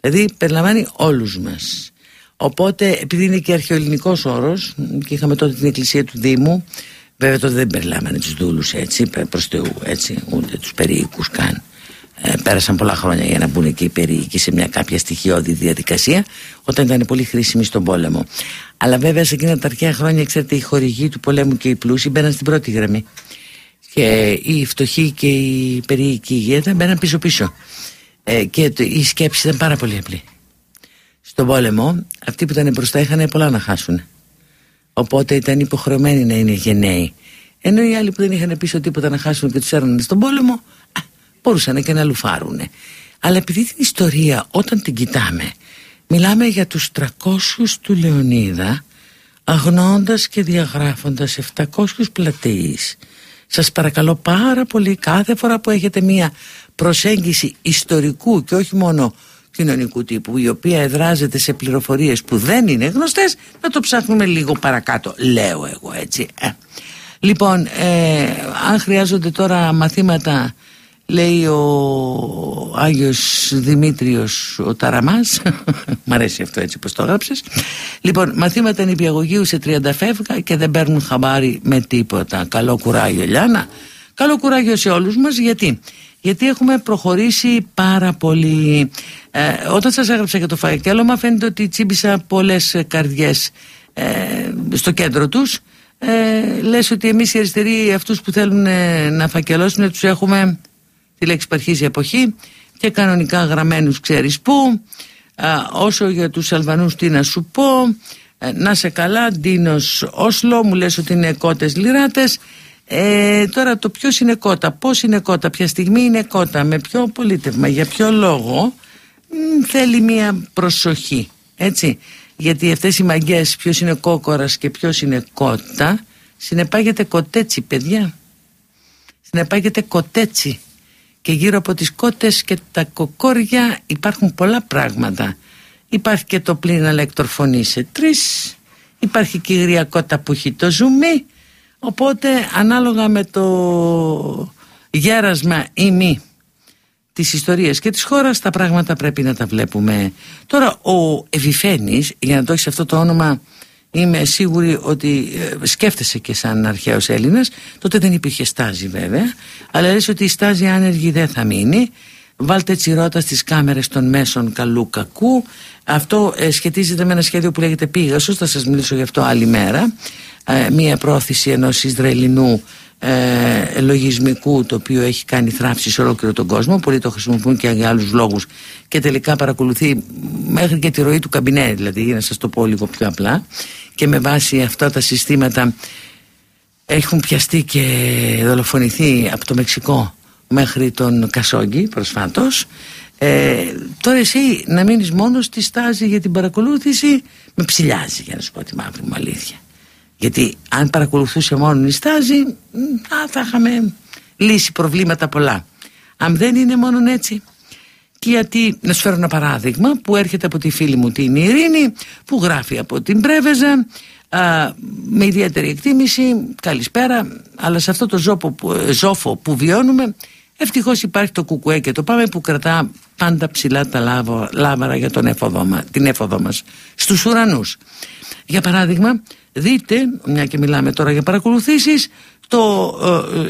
Δηλαδή περιλαμβάνει όλους μας. Οπότε, επειδή είναι και αρχαιοελληνικός όρος, και είχαμε τότε την εκκλησία του Δήμου, βέβαια τότε δεν περιλάμβανε τους δούλους έτσι, προς Θεού, έτσι, ούτε τους περίοικους καν. Ε, πέρασαν πολλά χρόνια για να μπουν εκεί οι περίοικοι σε μια κάποια στοιχειώδη διαδικασία, όταν ήταν πολύ χρήσιμοι στον πόλεμο. Αλλά βέβαια σε εκείνα τα αρχαία χρόνια, ξέρετε, οι χορηγοί του πολέμου και οι πλούσιοι μπαίναν στην πρώτη γραμμή. Και οι φτωχοί και οι περίοικοι ηγέτε μπαίναν πίσω-πίσω. Ε, και η σκέψη ήταν πάρα πολύ απλή στον πόλεμο αυτοί που ήταν μπροστά είχαν πολλά να χάσουν οπότε ήταν υποχρεωμένοι να είναι γενναίοι. Ενώ οι άλλοι που δεν είχαν πίσω τίποτα να χάσουν και τους έρνανε στον πόλεμο α, μπορούσαν και να λουφάρουν αλλά επειδή την ιστορία όταν την κοιτάμε μιλάμε για τους 300 του Λεωνίδα αγνώντας και διαγράφοντας 700 πλατεείς. Σας παρακαλώ πάρα πολύ κάθε φορά που έχετε μία προσέγγιση ιστορικού και όχι μόνο κοινωνικού τύπου η οποία εδράζεται σε πληροφορίες που δεν είναι γνωστές να το ψάχνουμε λίγο παρακάτω. Λέω εγώ έτσι ε. λοιπόν ε, αν χρειάζονται τώρα μαθήματα λέει ο Άγιος Δημήτριος ο Ταραμάς μ' αρέσει αυτό έτσι πως το έγραψες λοιπόν μαθήματα νηπιαγωγείου σε 30 φεύγα και δεν παίρνουν χαμπάρι με τίποτα. Καλό κουράγιο Λιάνα καλό κουράγιο σε όλους μας γιατί γιατί έχουμε προχωρήσει πάρα πολύ. Ε, όταν σας έγραψα για το φακέλωμα φαίνεται ότι τσίμπησα πολλές καρδιές ε, στο κέντρο τους. Ε, λες ότι εμείς οι αριστεροί αυτούς που θέλουν ε, να φακελώσουν τους έχουμε τη λέξη παρχής εποχή και κανονικά γραμμένους ξέρεις πού. όσο για τους Αλβανούς τι να σου πω. να σε καλά, Ντίνος Όσλο, μου λες ότι είναι κότες λιράτες ε, τώρα το ποιος είναι κότα, πώς είναι κότα, ποια στιγμή είναι κότα, με ποιο πολίτευμα, για ποιο λόγο θέλει μία προσοχή. Έτσι. Γιατί αυτές οι μαγκές, ποιος είναι κόκορας και ποιος είναι κότα, συνεπάγεται κοτέτσι, παιδιά. Συνεπάγεται κοτέτσι. Και γύρω από τις κότες και τα κοκόρια υπάρχουν πολλά πράγματα. Υπάρχει και το πλήν ηλεκτροφωνή σε τρεις. Υπάρχει και η γρία κότα που έχει το ζουμί Οπότε ανάλογα με το γέρασμα ή μη της ιστορίας και της χώρας τα πράγματα πρέπει να τα βλέπουμε. Τώρα ο Εβιφένης, για να το έχεις αυτό το όνομα είμαι σίγουρη ότι ε, σκέφτεσαι και σαν αρχαίος Έλληνας. Τότε δεν υπήρχε στάζι βέβαια. Αλλά λες ότι η στάζι άνεργη δεν θα μείνει. Βάλτε τσιρότα στις κάμερες των μέσων καλού κακού. Αυτό ε, σχετίζεται με ένα σχέδιο που λέγεται Πίγασος θα σας μιλήσω γι' αυτό άλλη μέρα ε, μία πρόθεση ενός Ισραηλινού ε, λογισμικού το οποίο έχει κάνει θράψη σε ολόκληρο τον κόσμο πολλοί το χρησιμοποιούν και για άλλους λόγους και τελικά παρακολουθεί μέχρι και τη ροή του καμπινέ δηλαδή για να σας το πω λίγο πιο απλά και με βάση αυτά τα συστήματα έχουν πιαστεί και δολοφονηθεί από το Μεξικό μέχρι τον Κασόγκη προσφάτως. Ε, τώρα εσύ να μείνεις μόνος στη στάση για την παρακολούθηση; Με ψηλιάζει για να σου πω τη μαύρη μου αλήθεια γιατί αν παρακολουθούσε μόνο η στάση θα είχαμε λύσει προβλήματα πολλά. Αν δεν είναι μόνο έτσι και γιατί, να σου φέρω ένα παράδειγμα που έρχεται από τη φίλη μου την Ειρήνη που γράφει από την Πρέβεζα α, με ιδιαίτερη εκτίμηση καλησπέρα αλλά σε αυτό το ζώφο που, ζόφο που βιώνουμε ευτυχώς υπάρχει το κουκουέ και το πάμε που κρατά πάντα ψηλά τα λάβο, λάβαρα για τον έφοδο, την έφοδο μας στους ουρανούς. Για παράδειγμα δείτε μια και μιλάμε τώρα για παρακολουθήσεις το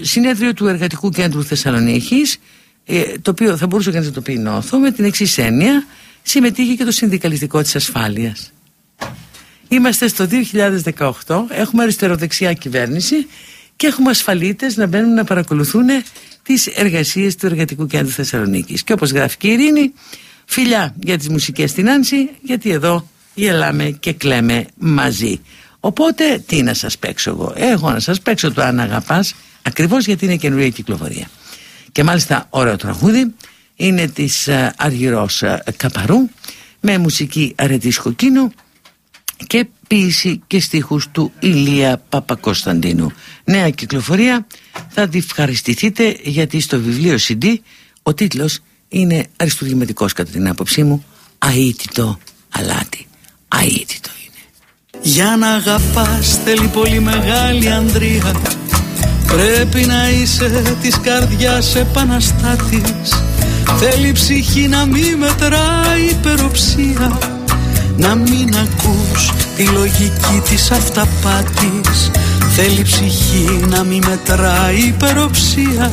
ε, συνέδριο του Εργατικού Κέντρου Θεσσαλονίκης ε, το οποίο θα μπορούσε κανείς να το πει νόθο με την εξής έννοια συμμετείχε και το συνδικαλιστικό της ασφάλειας. Είμαστε στο 2018 έχουμε αριστεροδεξιά κυβέρνηση και έχουμε ασφαλίτες να μπαίνουν να παρακολουθούν τις εργασίες του Εργατικού Κέντρου Θεσσαλονίκης. Και όπως γράφει και η Ειρήνη φιλιά για τις μουσικές στην Άνση γιατί εδώ γελάμε και κλαίμε μαζί. Οπότε τι να σας παίξω εγώ; Έχω να σας παίξω το αν αγαπάς ακριβώς γιατί είναι καινούργια κυκλοφορία. Και μάλιστα ωραίο τραγούδι είναι της uh, Αργυρός uh, Καπαρού με μουσική αρετής Κοκκίνου και ποίηση και στίχους του Ηλία Παπακοσταντίνου. Νέα κυκλοφορία. Θα τη ευχαριστηθείτε γιατί στο βιβλίο CD ο τίτλος είναι αριστουργηματικός κατά την άποψή μου αίτητο αλάτι αίτητο είναι. Για να αγαπάς θέλει πολύ μεγάλη ανδρεία. Πρέπει να είσαι της καρδιάς επαναστάτης. Θέλει ψυχή να μη μετράει υπεροψία Να μην ακούς τη λογική της αυταπάτης. Θέλει ψυχή να μη μετράει υπεροψία.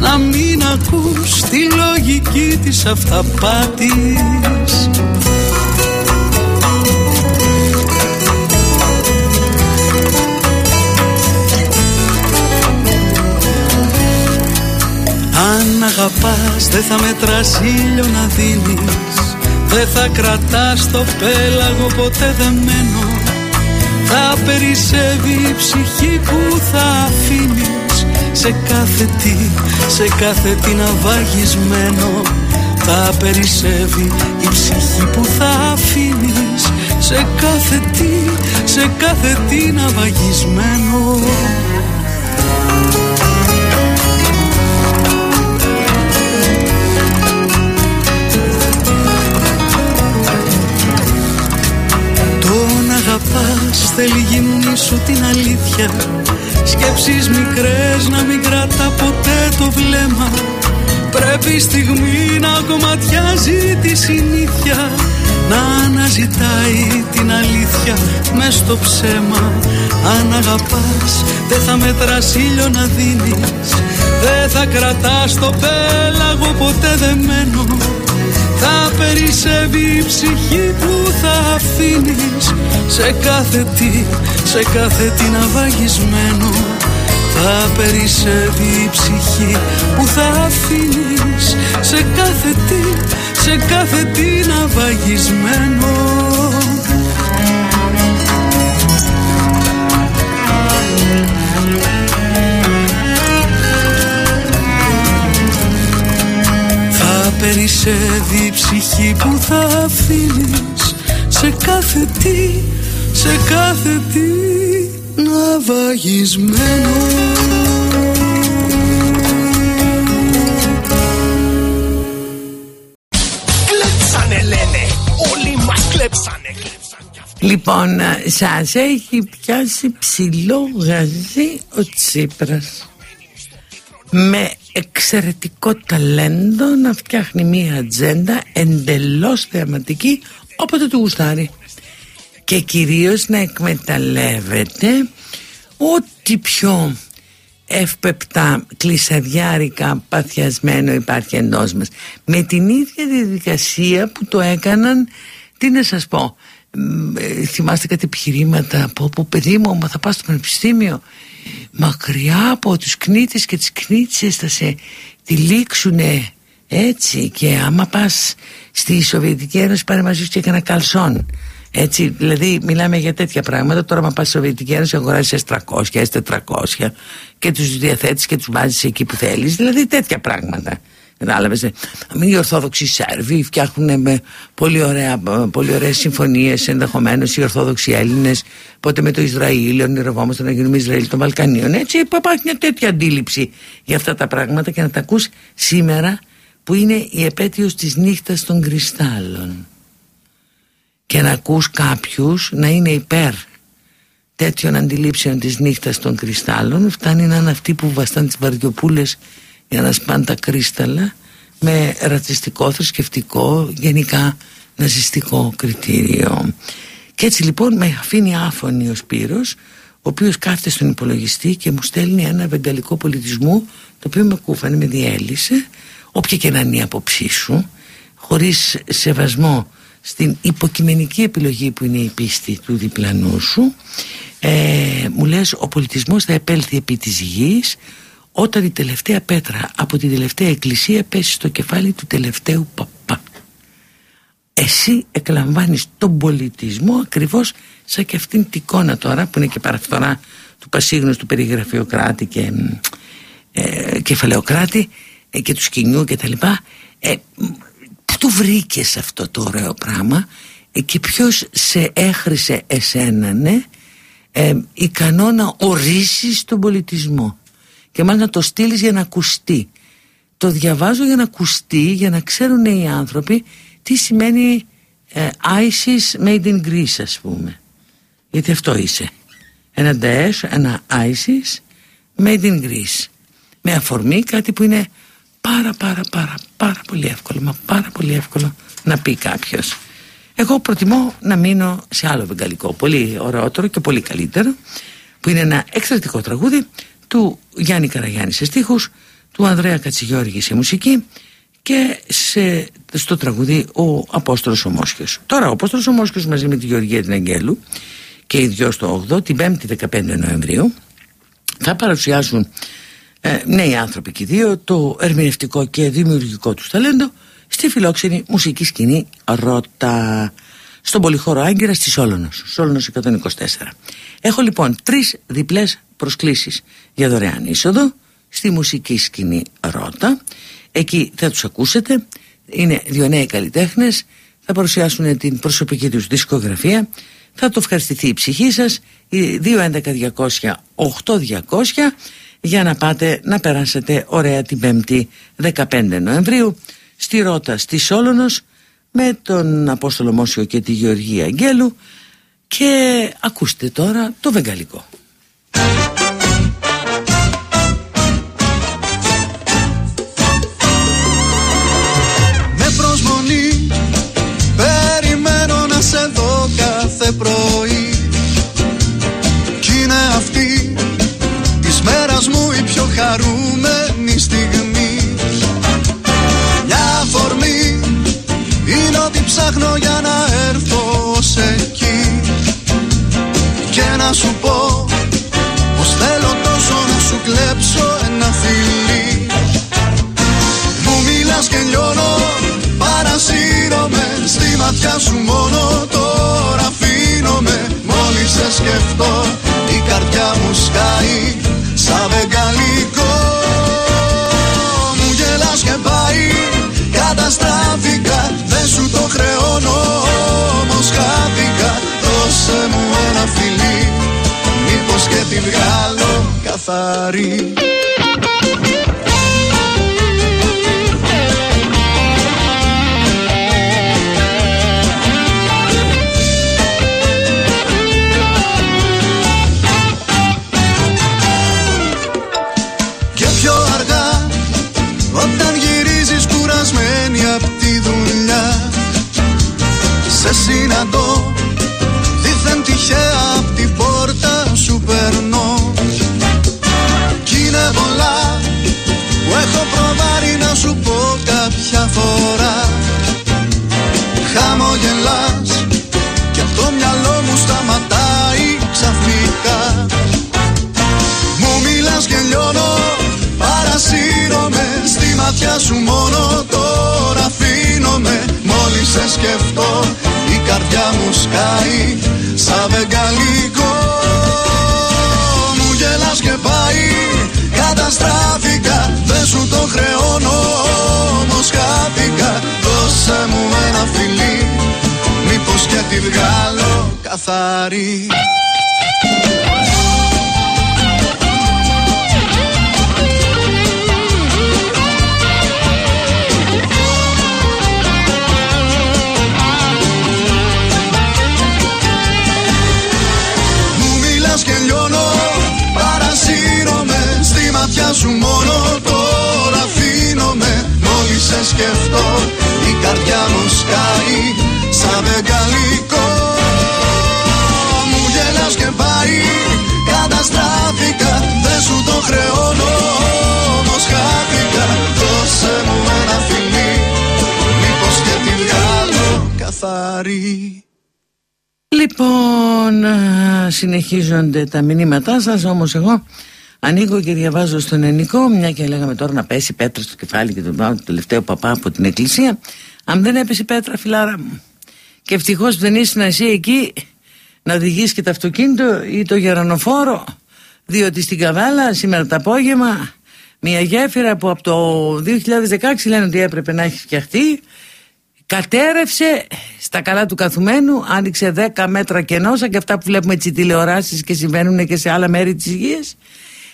Να μην ακούς τη λογική της αυταπάτης. Αν αγαπάς δεν θα μετράς ήλιο να δίνεις Δεν θα κρατάς το πέλαγο ποτέ δεμένο Θα περισσεύει η ψυχή που θα αφήνεις. Σε κάθε τι, σε κάθε τι ναυαγισμένο Θα περισσεύει η ψυχή που θα αφήνεις. Σε κάθε τι, σε κάθε τι ναυαγισμένο αγαπάς θέλει γυμνή σου την αλήθεια. Σκέψεις μικρές να μην κρατά ποτέ το βλέμμα. Πρέπει στιγμή να κομματιάζει τη συνήθεια. Να αναζητάει την αλήθεια μες στο ψέμα. Αν αγαπάς δεν θα μετράς ήλιο να δίνεις. Δεν θα κρατάς το πέλαγο ποτέ δεμένο θα περισσεύει η ψυχή που θα αφήνεις Σε κάθε τι, σε κάθε τι ναυαγισμένο Θα περισσεύει η ψυχή που θα αφήνεις. Σε κάθε τι, σε κάθε τι ναυαγισμένο περισσεύει η ψυχή που θα αφήνεις. Σε κάθε τι, σε κάθε τι ναυαγισμένο Κλέψανε λένε, όλοι μας κλέψανε, Λοιπόν, σας έχει πιάσει ψηλό γαζί ο Τσίπρας. Με εξαιρετικό ταλέντο να φτιάχνει μία ατζέντα εντελώς θεαματική όποτε του γουστάρει και κυρίως να εκμεταλλεύεται ό,τι πιο εύπεπτα κλεισαδιάρικα παθιασμένο υπάρχει εντός μας. Με την ίδια διαδικασία που το έκαναν τι να σας πω ε, θυμάστε κάτι επιχειρήματα από όπου παιδί μου θα πάω στο πανεπιστήμιο μακριά από τους κνήτες και τις κνίτσες θα σε τυλίξουνε έτσι και άμα πας στη Σοβιετική Ένωση πάρε μαζί σου και ένα καλσόν έτσι δηλαδή μιλάμε για τέτοια πράγματα τώρα άμα πας στη Σοβιετική Ένωση αγοράζεις S300, S400 και τους διαθέτεις και τους βάζεις εκεί που θέλεις δηλαδή τέτοια πράγματα Κατάλαβες. Οι Ορθόδοξοι Σέρβοι φτιάχνουν με πολύ, ωραία, πολύ ωραίες συμφωνίες ενδεχομένως οι Ορθόδοξοι Έλληνες. Πότε με το Ισραήλ, ονειρευόμαστε να γίνουμε Ισραήλ των Βαλκανίων. Έτσι υπάρχει μια τέτοια αντίληψη για αυτά τα πράγματα και να τα ακούς σήμερα που είναι η επέτειος της νύχτας των κρυστάλλων και να ακούς κάποιους να είναι υπέρ τέτοιων αντιλήψεων της νύχτας των κρυστάλλων φτάνει να είναι αυτοί που βαστάν τις βαριοπούλες για να σπάνε τα κρύσταλλα με ρατσιστικό, θρησκευτικό, γενικά ναζιστικό κριτήριο. Και έτσι λοιπόν με αφήνει άφωνη ο Σπύρος ο οποίος κάθεται στον υπολογιστή και μου στέλνει ένα βεγγαλικό πολιτισμό το οποίο με κούφανε, με διέλυσε όποια και να είναι η άποψή σου χωρίς σεβασμό στην υποκειμενική επιλογή που είναι η πίστη του διπλανού σου ε, μου λες ο πολιτισμός θα επέλθει επί της γης όταν η τελευταία πέτρα από την τελευταία εκκλησία πέσει στο κεφάλι του τελευταίου παπά εσύ εκλαμβάνεις τον πολιτισμό ακριβώς σαν και αυτήν την εικόνα τώρα που είναι και παραφθορά του πασίγνωστου περιγραφειοκράτη και ε, κεφαλαιοκράτη ε, και του σκηνιού και τα λοιπά. Ε, πού το βρήκες αυτό το ωραίο πράγμα; Ε, και ποιος σε έχρισε εσένα ναι ε, ικανό να ορίσεις τον πολιτισμό. Και μάλιστα να το στείλεις για να ακουστεί. Το διαβάζω για να ακουστεί για να ξέρουν οι άνθρωποι τι σημαίνει ε, ISIS made in Greece ας πούμε. Γιατί αυτό είσαι. Ένα Daesh, ένα ISIS made in Greece. Με αφορμή κάτι που είναι πάρα πάρα πάρα πάρα πολύ εύκολο μα πάρα πολύ εύκολο να πει κάποιος. εγώ προτιμώ να μείνω σε άλλο βεγγαλικό πολύ ωραιότερο και πολύ καλύτερο που είναι ένα εξαιρετικό τραγούδι του Γιάννη Καραγιάννη σε στίχους του Ανδρέα Κατσιγιώργη σε μουσική και σε, στο τραγούδι ο Απόστολος ο Μόσχιος. Τώρα ο Απόστολος ο Μόσχιος μαζί με τη Γεωργία την Αγγέλου και οι δυο στο 8 την 5η 15 Νοεμβρίου θα παρουσιάσουν ε, νέοι άνθρωποι και δύο το ερμηνευτικό και δημιουργικό τους ταλέντο στη φιλόξενη μουσική σκηνή Ρώτα στον πολυχώρο Άγκυρα στη Σόλωνος, Σόλωνος 124. Έχω λοιπόν τρεις διπλές προσκλήσεις για δωρεάν είσοδο στη μουσική σκηνή Ρώτα. Εκεί θα τους ακούσετε, είναι δύο νέοι καλλιτέχνες, θα παρουσιάσουν την προσωπική τους δισκογραφία, θα το ευχαριστηθεί η ψυχή σας, 211 200 8200 για να πάτε να περάσετε ωραία την 5η 15 Νοεμβρίου στη Ρώτα στη Σόλωνος με τον Απόστολο Μόσιο και τη Γεωργία Αγγέλου και ακούστε τώρα το βεγγαλικό. Στη ματιά σου μόνο τώρα αφήνομαι. Μόλις σε σκεφτώ η καρδιά μου σκάει σαν βεγγαλικό. Μου γελάς και πάει καταστράφηκα Δεν σου το χρεώνω όμως χάθηκα. Δώσε μου ένα φιλί Μήπως και τη βγάλω καθαρή Λοιπόν, α, συνεχίζονται τα μηνύματά σας, όμως εγώ ανοίγω και διαβάζω στον Ενικό, μια και λέγαμε τώρα να πέσει πέτρα στο κεφάλι και τον πάω το τελευταίο παπά από την εκκλησία. Αν δεν έπεσε πέτρα, φιλάρα μου, και ευτυχώς δεν ήσουν εσύ εκεί να οδηγείς και το αυτοκίνητο ή το γερανοφόρο, διότι στην Καβάλα σήμερα το απόγευμα μια γέφυρα που από το 2016 λένε ότι έπρεπε να έχει φτιαχτεί κατέρευσε στα καλά του καθουμένου, άνοιξε 10 μέτρα κενό, σαν και αυτά που βλέπουμε έτσι τηλεοράσεις και συμβαίνουν και σε άλλα μέρη της γης.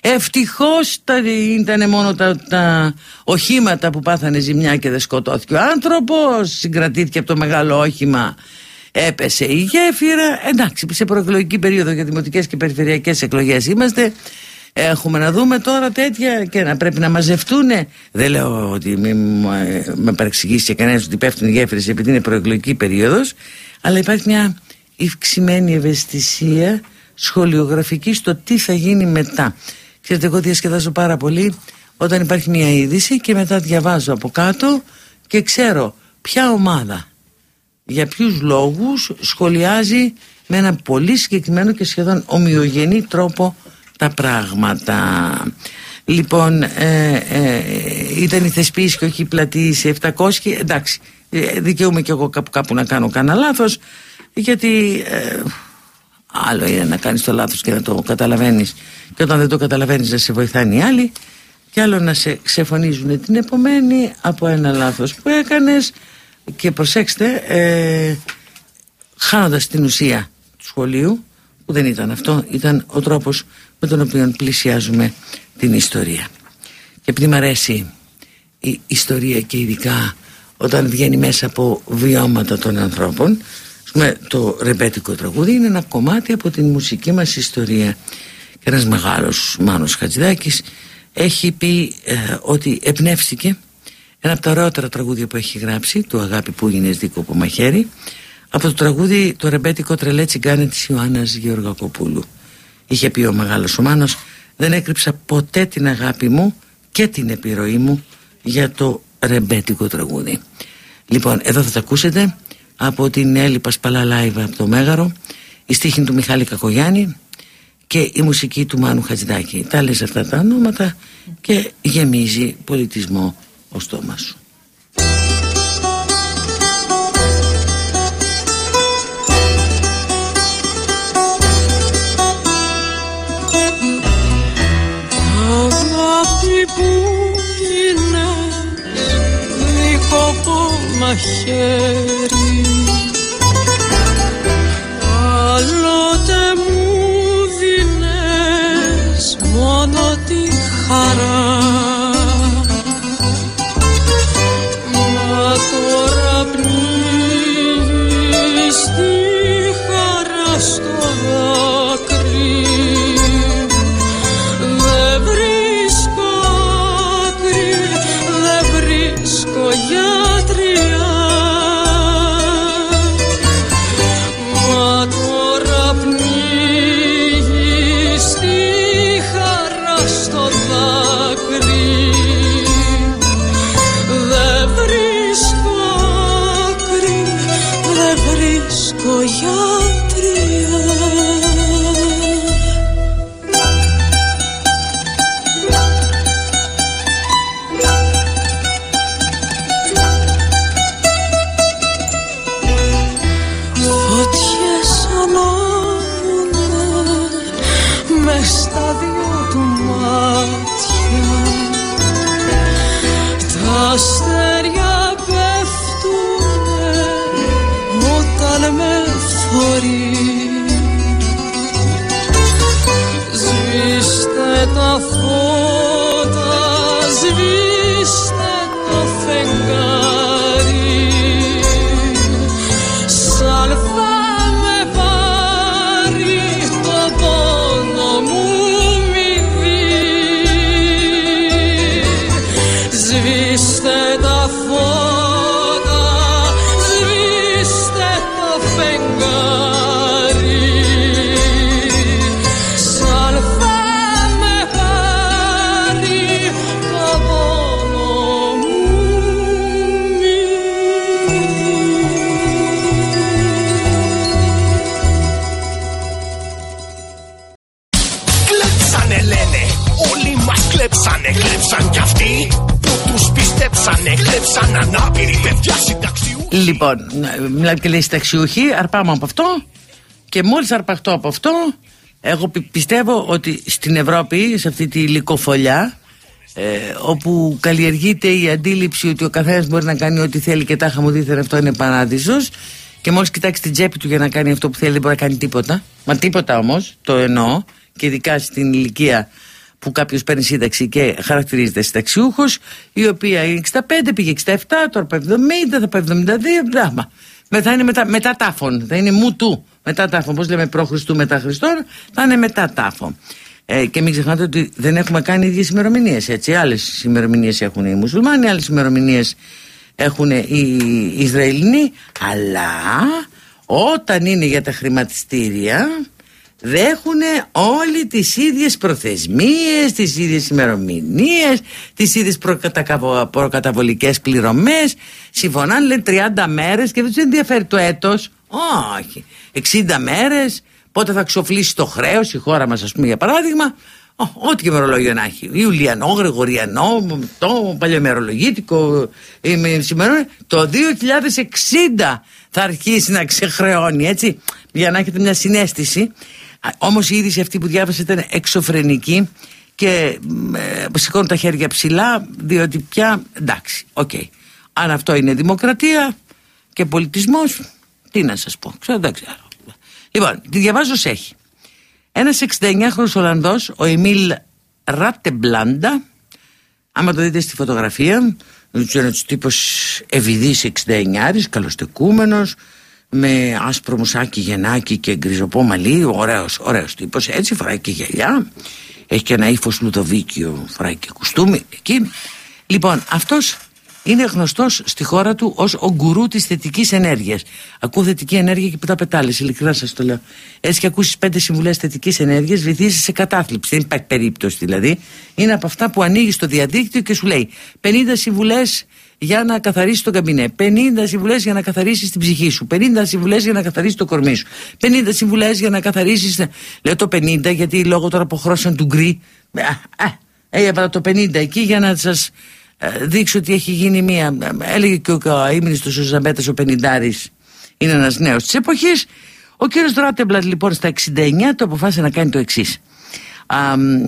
Ευτυχώς τα, ήταν μόνο τα, τα οχήματα που πάθανε ζημιά και δεν σκοτώθηκε ο άνθρωπος, συγκρατήθηκε από το μεγάλο όχημα, έπεσε η γέφυρα. Εντάξει, σε προεκλογική περίοδο για δημοτικές και περιφερειακές εκλογές είμαστε. Έχουμε να δούμε τώρα τέτοια και να πρέπει να μαζευτούν. Δεν λέω ότι μη μου, ε, με παρεξηγήσει και κανένας ότι πέφτουν οι γέφυρες επειδή είναι προεκλογική περίοδος, αλλά υπάρχει μια ευξημένη ευαισθησία σχολιογραφική στο τι θα γίνει μετά. Ξέρετε, εγώ διασκεδάζω πάρα πολύ όταν υπάρχει μια είδηση και μετά διαβάζω από κάτω και ξέρω ποια ομάδα για ποιους λόγους σχολιάζει με ένα πολύ συγκεκριμένο και σχεδόν ομοιογενή τρόπο τα πράγματα. Λοιπόν, ε, ε, ήταν η θεσπίση και όχι η πλατήση 700. Εντάξει, ε, δικαιούμαι και εγώ κάπου, κάπου να κάνω κανένα λάθος γιατί ε, άλλο είναι να κάνεις το λάθος και να το καταλαβαίνεις και όταν δεν το καταλαβαίνεις να σε βοηθάνε οι άλλοι και άλλο να σε ξεφωνίζουν την επομένη από ένα λάθος που έκανες και προσέξτε ε, χάνοντας την ουσία του σχολείου που δεν ήταν αυτό ήταν ο τρόπος με τον οποίο πλησιάζουμε την ιστορία. Και επειδή μου αρέσει η ιστορία και ειδικά όταν βγαίνει μέσα από βιώματα των ανθρώπων με το ρεμπέτικο τραγούδι είναι ένα κομμάτι από την μουσική μας ιστορία. Και ένας μεγάλος Μάνος Χατζηδάκης έχει πει ε, ότι εμπνεύστηκε ένα από τα ωραιότερα τραγούδια που έχει γράψει του Αγάπη που είναι δίκο από μαχαίρι από το τραγούδι το ρεμπέτικο τρελέ τσιγκάνε της Ιωάννας Γεωργακοπούλου είχε πει ο μεγάλος ο Μάνος δεν έκρυψα ποτέ την αγάπη μου και την επιρροή μου για το ρεμπέτικο τραγούδι λοιπόν εδώ θα τα ακούσετε από την Έλλη Πασπαλά Λάιβα από το Μέγαρο η στίχη του Μιχάλη Κακογιάννη και η μουσική του Μάνου Χατζηδάκη. Τα λες αυτά τα ονόματα και γεμίζει πολιτισμό ο στόμα σου δίκοπο μαχαίρι. Άλλοτε μου δίνες μόνο τη χαρά Λοιπόν, μιλάμε και λέει συνταξιούχοι, αρπάμε από αυτό και μόλις αρπαχτώ από αυτό, εγώ πι- πιστεύω ότι στην Ευρώπη, σε αυτή τη λικοφολιά, ε, όπου καλλιεργείται η αντίληψη ότι ο καθένας μπορεί να κάνει ό,τι θέλει και τάχα μου δίθεν αυτό είναι παράδεισος και μόλις κοιτάξει την τσέπη του για να κάνει αυτό που θέλει δεν μπορεί να κάνει τίποτα. Μα τίποτα όμως, το εννοώ και ειδικά στην ηλικία που κάποιος παίρνει σύνταξη και χαρακτηρίζεται συνταξιούχος, η οποία είναι 65, πήγε 67, τώρα πάει 70, θα πάει 72, μπράβο. Μετά είναι μετά, μετά τάφων, θα είναι μου του. Μετά τάφων, πώς λέμε προ Χριστού μετά Χριστόν, θα είναι μετά τάφων. Ε, και μην ξεχνάτε ότι δεν έχουμε κάνει ίδιες ημερομηνίες. Άλλες ημερομηνίες έχουν οι μουσουλμάνοι, άλλες ημερομηνίες έχουν οι Ισραηλινοί. Αλλά όταν είναι για τα χρηματιστήρια, δέχουν όλοι τις ίδιες προθεσμίες, τις ίδιες ημερομηνίες, τις ίδιες προκατακαβο- προκαταβολικές πληρωμές. Συμφωνάνε λένε 30 μέρες και δεν τους ενδιαφέρει το έτος. Όχι. 60 μέρες, πότε θα ξοφλήσει το χρέος η χώρα μας ας πούμε για παράδειγμα. Ω, Ό,τι και ημερολόγιο να έχει. Ιουλιανό, Γρηγοριανό, το παλιομερολογίτικο, σήμερα. Το 2060 θα αρχίσει να ξεχρεώνει, έτσι, για να έχετε μια συνέστηση. Όμως η είδηση αυτή που διάβασα ήταν εξωφρενική και ε, σηκώνω τα χέρια ψηλά, διότι πια εντάξει, οκ. Αν αυτό είναι δημοκρατία και πολιτισμός, τι να σας πω, ξέρω, δεν ξέρω. Λοιπόν, τη διαβάζω ως έχει. Ένας 69χρονο Ολλανδός, ο Εμίλ Ράτελμπαντ, άμα το δείτε στη φωτογραφία, ένας τύπος ευειδής 69, καλοστεκούμενος, με άσπρο μουσάκι γενάκι και γκριζωπό μαλλί, ωραίος, ωραίος τύπος, έτσι φοράει και γυαλιά, έχει και ένα ύφος λουδοβίκιο, φοράει και κουστούμι, εκεί. Λοιπόν, αυτός είναι γνωστός στη χώρα του ως ο γκουρού της θετικής ενέργειας. Ακούω θετική ενέργεια και πετά πετάλες, ειλικρινά σας το λέω. Έτσι και ακούσεις πέντε συμβουλές θετικής ενέργειας, βυθίζεις σε κατάθλιψη, δεν υπάρχει περίπτωση δηλαδή. Είναι από αυτά που ανοίγεις στο διαδίκτυο και σου λέει 50 συμβουλές για να καθαρίσει το καμπινέ. 50 συμβουλές για να καθαρίσεις την ψυχή σου. 50 συμβουλές για να καθαρίσεις το κορμί σου. 50 συμβουλές για να καθαρίσεις. Λέω το 50 γιατί λόγω τώρα αποχρώσεων του γκρι. Έβαλα το 50 εκεί για να σας δείξω ότι έχει γίνει μία. Έλεγε και ο ήμνηστο ο Ζαμπέτας ο 50 είναι ένας νέος της εποχής. Ο κύριος Ράτεμπλατ λοιπόν στα 69 το αποφάσισε να κάνει το εξής.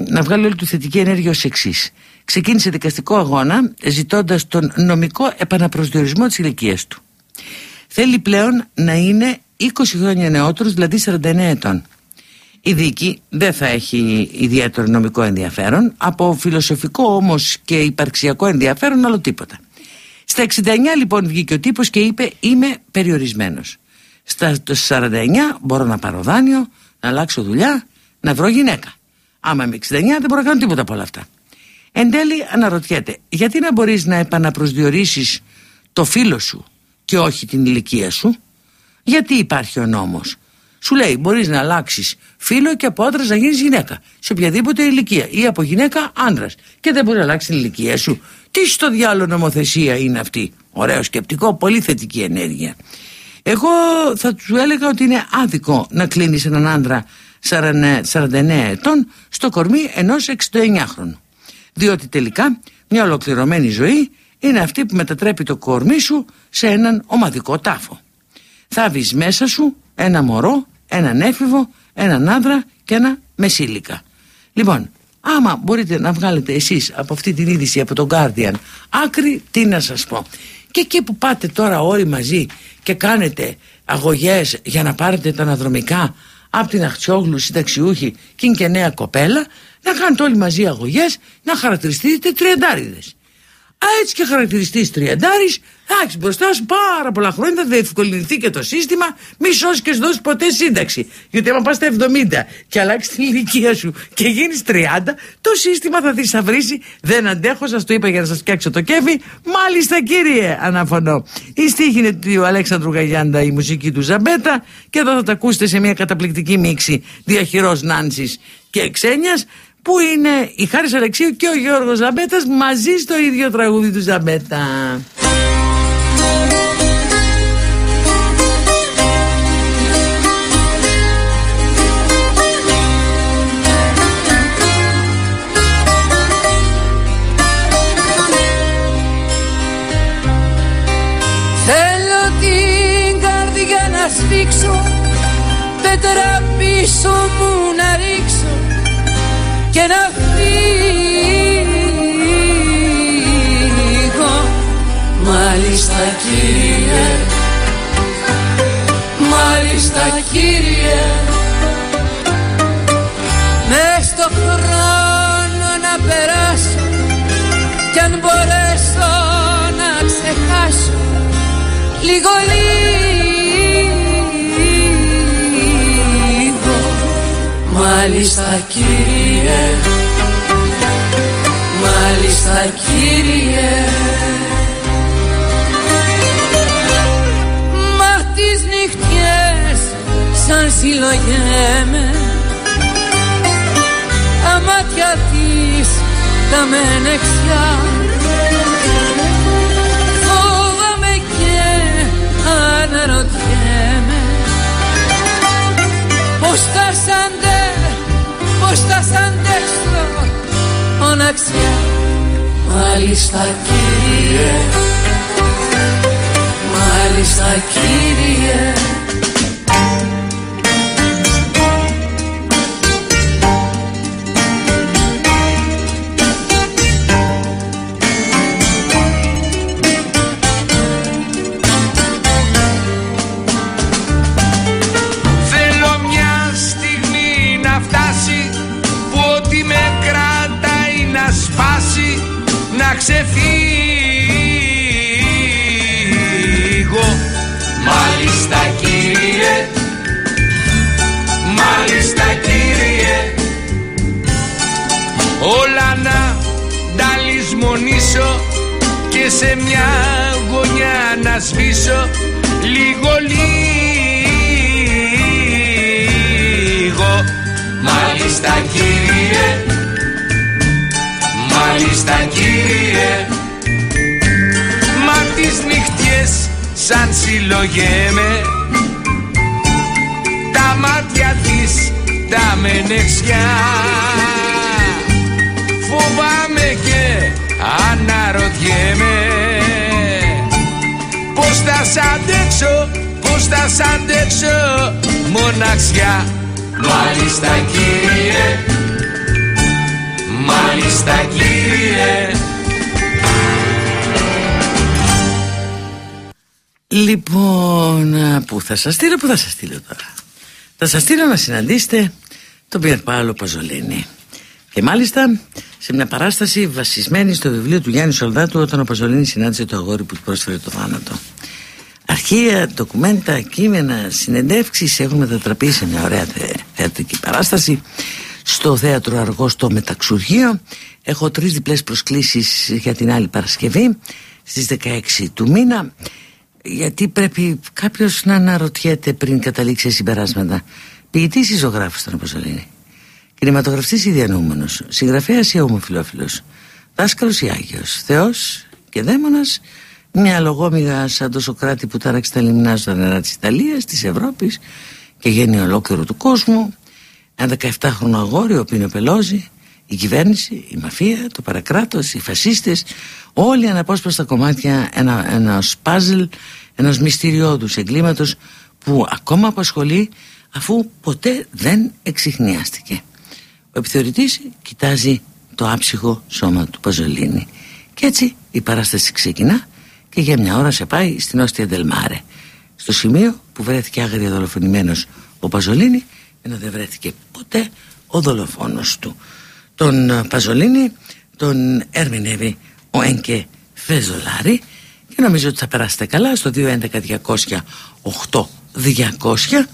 Να βγάλει όλη του θετική ενέργεια ως εξής ξεκίνησε δικαστικό αγώνα ζητώντας τον νομικό επαναπροσδιορισμό της ηλικίας του. Θέλει πλέον να είναι 20 χρόνια νεότερος, δηλαδή 49 ετών. Η δίκη δεν θα έχει ιδιαίτερο νομικό ενδιαφέρον, από φιλοσοφικό όμως και υπαρξιακό ενδιαφέρον άλλο τίποτα. Στα 69 λοιπόν βγήκε ο τύπος και είπε είμαι περιορισμένος. Στα 49 μπορώ να πάρω δάνειο, να αλλάξω δουλειά, να βρω γυναίκα. Άμα είμαι 69 δεν μπορώ να κάνω τίποτα από όλα αυτά. Εν τέλει αναρωτιέται γιατί να μπορείς να επαναπροσδιορίσεις το φίλο σου και όχι την ηλικία σου; Γιατί υπάρχει ο νόμος; Σου λέει μπορείς να αλλάξεις φίλο και από άντρας να γίνεις γυναίκα. Σε οποιαδήποτε ηλικία ή από γυναίκα άντρας. Και δεν μπορεί να αλλάξει την ηλικία σου. Τι στο διάλογο νομοθεσία είναι αυτή; Ωραίο σκεπτικό, πολύ θετική ενέργεια. Εγώ θα του έλεγα ότι είναι άδικο να κλείνεις έναν άντρα 49 ετών στο κορμί ενός 69χρονου διότι τελικά μια ολοκληρωμένη ζωή είναι αυτή που μετατρέπει το κορμί σου σε έναν ομαδικό τάφο. Θα βρεις μέσα σου ένα μωρό, έναν έφηβο, έναν άντρα και ένα μεσήλικα. Λοιπόν, άμα μπορείτε να βγάλετε εσείς από αυτή την είδηση από τον Guardian άκρη, τι να σας πω. Και εκεί που πάτε τώρα όλοι μαζί και κάνετε αγωγές για να πάρετε τα αναδρομικά από την Αχτσιόγλου συνταξιούχη και είναι και νέα κοπέλα να κάνετε όλοι μαζί αγωγές να χαρακτηριστείτε τριαντάριδες έτσι και χαρακτηριστείς τριαντάρη, θα έχει μπροστά σου πάρα πολλά χρόνια, θα διευκολυνθεί και το σύστημα, μη σώσεις και σου δώσεις ποτέ σύνταξη. Γιατί άμα πας στα 70 και αλλάξεις την ηλικία σου και γίνεις 30, το σύστημα θα θησαυρίσει. Δεν αντέχω, σας το είπα για να σας φτιάξω το κέφι. Μάλιστα, κύριε, αναφωνώ. Η στίχη είναι του Αλέξανδρου Γαγιάντα, η μουσική του Ζαμπέτα, και εδώ θα τα ακούσετε σε μια καταπληκτική μίξη διαχειρός Νάνσης και Ξένιας που είναι η Χάρης Αλεξίου και ο Γιώργος Ζαμπέτας μαζί στο ίδιο τραγούδι του Ζαμπέτα. Θέλω την καρδιά να σφίξω πέτρα πίσω μου να ρίξω και να φύγω. Μάλιστα κύριε. Μάλιστα κύριε. Μες στο χρόνο να περάσω κι αν μπορέσω να ξεχάσω λίγο λίγο Μάλιστα κύριε. Μάλιστα κύριε. Μα τις νυχτιές σαν συλλογέμαι. Τα μάτια της τα μενεξιά. Φόβαμαι και αναρωτιέμαι. Πώς θα σ' αντε, πώς θα σ' αντέξω μοναξιά. Μάλιστα κύριε. Μάλιστα κύριε και σε μια γωνιά να σβήσω λίγο λίγο. Μάλιστα κύριε. Μάλιστα κύριε. Μα τις νυχτιές σαν συλλογέμαι. Τα μάτια της τα μενεξιά. Φοβάμαι και αναρωτιέμαι Πώς θα σ' αντέξω, πώς θα σ' αντέξω Μοναξιά Μάλιστα κύριε Μάλιστα κύριε Λοιπόν, α, πού θα σας στείλω, πού θα σας στείλω τώρα. Θα σας στείλω να συναντήσετε τον Πιερπάλο Παζολίνη. Και μάλιστα σε μια παράσταση βασισμένη στο βιβλίο του Γιάννη Σολδάτου όταν ο Παζολίνης συνάντησε το αγόρι που του πρόσφερε το θάνατο. Αρχεία, ντοκουμέντα, κείμενα, συνεντεύξεις έχουν μετατραπεί σε μια ωραία θε- θεατρική παράσταση στο θέατρο Αργός στο Μεταξουργείο. Έχω τρεις διπλές προσκλήσεις για την άλλη Παρασκευή στις 16 του μήνα γιατί πρέπει κάποιος να αναρωτιέται πριν καταλήξει σε συμπεράσματα. Ποιητής ή ζωγράφος τον Αποστολίνη. Κινηματογραφιστής ή διανοούμενος. Συγγραφέας ή ομοφιλόφιλος. Δάσκαλος ή Άγιος. Θεός και δαίμονας. Μια λογόμηγα σαν το Σοκράτη που τάραξε τα λιμνά στα νερά της Ιταλίας, της Ευρώπης και γέννη ολόκληρου του κόσμου. Ένα 17χρονο αγόρι, ο Πίνο Πελόζη, η κυβέρνηση, η μαφία, το παρακράτος, οι φασίστες, όλοι αναπόσπαστα κομμάτια ένα, ενός πάζλ, ενός μυστηριώδους εγκλήματος που ακόμα απασχολεί αφού ποτέ δεν εξηχνιάστηκε. Ο επιθεωρητής κοιτάζει το άψυχο σώμα του Παζολίνη. Και έτσι η παράσταση ξεκινά και για μια ώρα σε πάει στην Όστια Ντελμάρε. Στο σημείο που βρέθηκε άγρια δολοφονημένος ο Παζολίνη ενώ δεν βρέθηκε ποτέ ο δολοφόνος του. Τον ε, Παζολίνη τον ερμηνεύει ο Ένκε Φεζολάρη και νομίζω ότι θα περάσετε καλά στο 211 200 200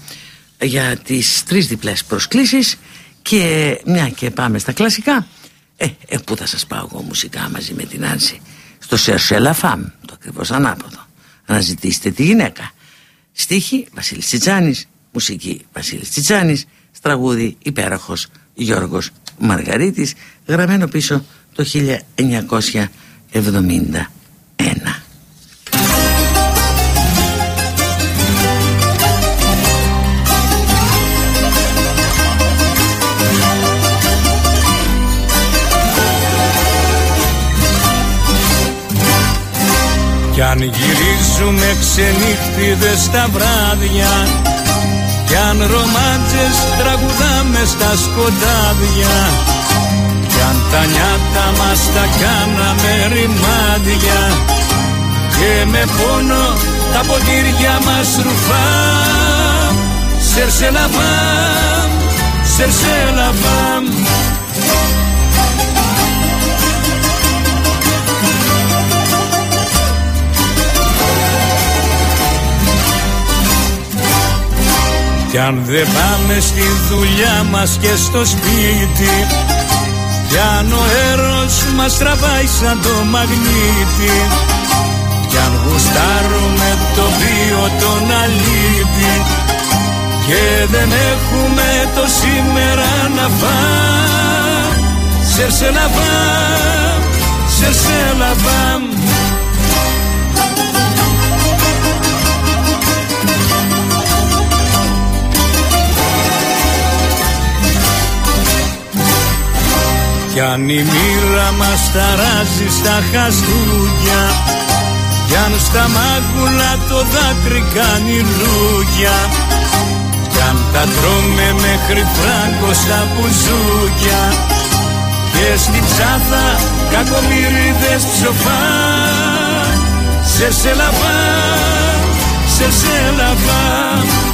για τις τρεις διπλές προσκλήσεις και μια και πάμε στα κλασικά. Ε, ε πού θα σας πάω εγώ μουσικά μαζί με την Άνση; Στο Σερσέλα Φαμ το ακριβώς ανάποδο. Αναζητήστε τη γυναίκα. Στίχη Βασίλης Τσιτσάνης. Μουσική Βασίλης Τσιτσάνης. Τραγούδι υπέροχος Γιώργος Μαργαρίτης. Γραμμένο πίσω το 1971 Κι αν γυρίζουμε ξενύχτιδες τα βράδια Κι αν ρομάντζες τραγουδάμε στα σκοτάδια Κι αν τα νιάτα μας τα κάναμε ρημάδια Και με πόνο τα ποτήρια μας ρουφά. Σερσελαβάμ, σερσελαβάμ Κι αν δεν πάμε στη δουλειά μας και στο σπίτι Κι αν ο έρος μας τραβάει σαν το μαγνήτη Κι αν γουστάρουμε το βίο τον αλήτη Και δεν έχουμε το σήμερα να φάμε Σερσελαβάμ, σερσελαβάμ Κι αν η μοίρα μας ταράζει στα χαστούγια Κι αν στα μάγουλα το δάκρυ κάνει λούγια Κι αν τα τρώμε μέχρι φράγκο στα πουζούκια Και στη ψάθα κακομυρίδες ψοφά. Σε σελαβά, σε σελαβά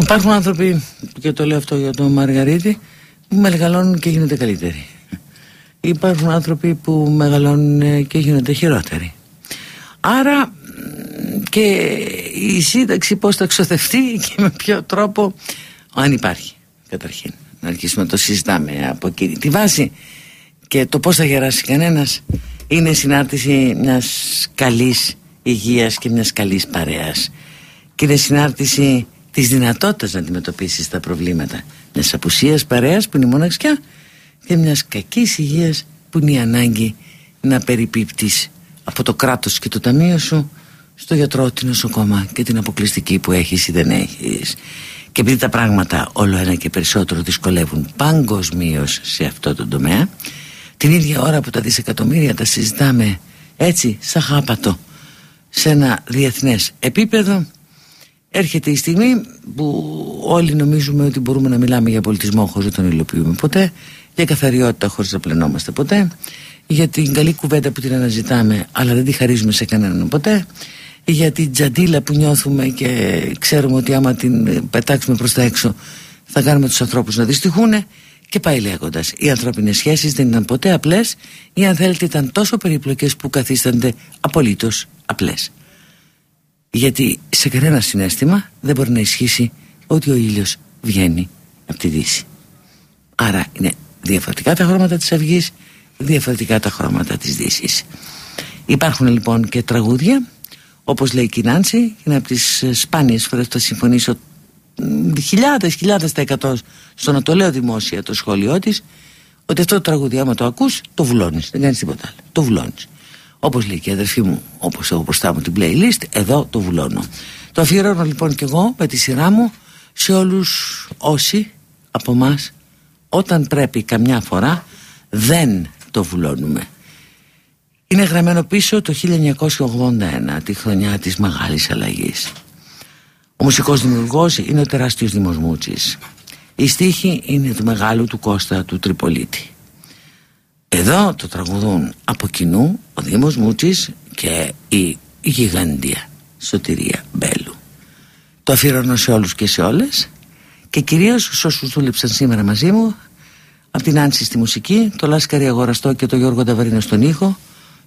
Υπάρχουν άνθρωποι, και το λέω αυτό για τον Μαργαρίτη, που μεγαλώνουν και γίνονται καλύτεροι. Υπάρχουν άνθρωποι που μεγαλώνουν και γίνονται χειρότεροι. Άρα και η σύνταξη πώς θα εξωθευτεί και με ποιο τρόπο, αν υπάρχει καταρχήν. Να αρχίσουμε να το συζητάμε από εκείνη τη βάση και το πώς θα γεράσει κανένας είναι συνάρτηση μιας καλής υγείας και μιας καλής παρέας και είναι συνάρτηση της δυνατότητας να αντιμετωπίσεις τα προβλήματα. Μιας απουσίας παρέας που είναι η μοναξιά και μιας κακής υγείας που είναι η ανάγκη να περιπίπτεις από το κράτος και το ταμείο σου στο γιατρό, την νοσοκόμα και την αποκλειστική που έχεις ή δεν έχεις. Και επειδή τα πράγματα όλο ένα και περισσότερο δυσκολεύουν παγκοσμίως σε αυτό το τομέα την ίδια ώρα που τα δισεκατομμύρια τα συζητάμε έτσι σαν χάπατο σε ένα διεθνές επίπεδο έρχεται η στιγμή που όλοι νομίζουμε ότι μπορούμε να μιλάμε για πολιτισμό χωρίς να τον υλοποιούμε ποτέ για καθαριότητα χωρίς να πλενόμαστε ποτέ για την καλή κουβέντα που την αναζητάμε αλλά δεν τη χαρίζουμε σε κανέναν ποτέ για την τζαντίλα που νιώθουμε και ξέρουμε ότι άμα την πετάξουμε προς τα έξω θα κάνουμε τους ανθρώπους να δυστυχούν και πάει λέγοντας. Οι ανθρώπινες σχέσεις δεν ήταν ποτέ απλές ή αν θέλετε ήταν τόσο περίπλοκες που καθίστανται απολύτως απλές γιατί σε κανένα συνέστημα δεν μπορεί να ισχύσει ότι ο ήλιος βγαίνει από τη Δύση. Άρα είναι διαφορετικά τα χρώματα της Αυγής διαφορετικά τα χρώματα της Δύσης. Υπάρχουν λοιπόν και τραγούδια όπως λέει η Κινάνση είναι από τις σπάνιες φορές που θα συμφωνήσω χιλιάδες χιλιάδες τα εκατό στο να το λέω δημόσια το σχόλιο της ότι αυτό το τραγούδι άμα το ακούς το βουλώνεις δεν κάνεις τίποτα άλλο το βουλώνεις όπως λέει και η αδερφή μου όπως έχω μπροστά μου την playlist εδώ το βουλώνω. Το αφιερώνω λοιπόν και εγώ με τη σειρά μου σε όλους όσοι από εμά όταν πρέπει καμιά φορά δεν το βουλώνουμε. Είναι γραμμένο πίσω το 1981 τη χρονιά της μεγάλης αλλαγής. Ο μουσικός δημιουργός είναι ο τεράστιος Δήμος Μούτσης. Η στίχη είναι του μεγάλου του Κώστα του Τριπολίτη εδώ το τραγουδούν από κοινού ο Δήμος Μούτσης και η γιγαντία Σωτηρία Μπέλου. Το αφιερώνω σε όλους και σε όλες και κυρίως σε όσους δούλεψαν σήμερα μαζί μου από την Άνση στη μουσική, το Λάσκαρη Αγοραστό και το Γιώργο Νταβαρίνο στον ήχο,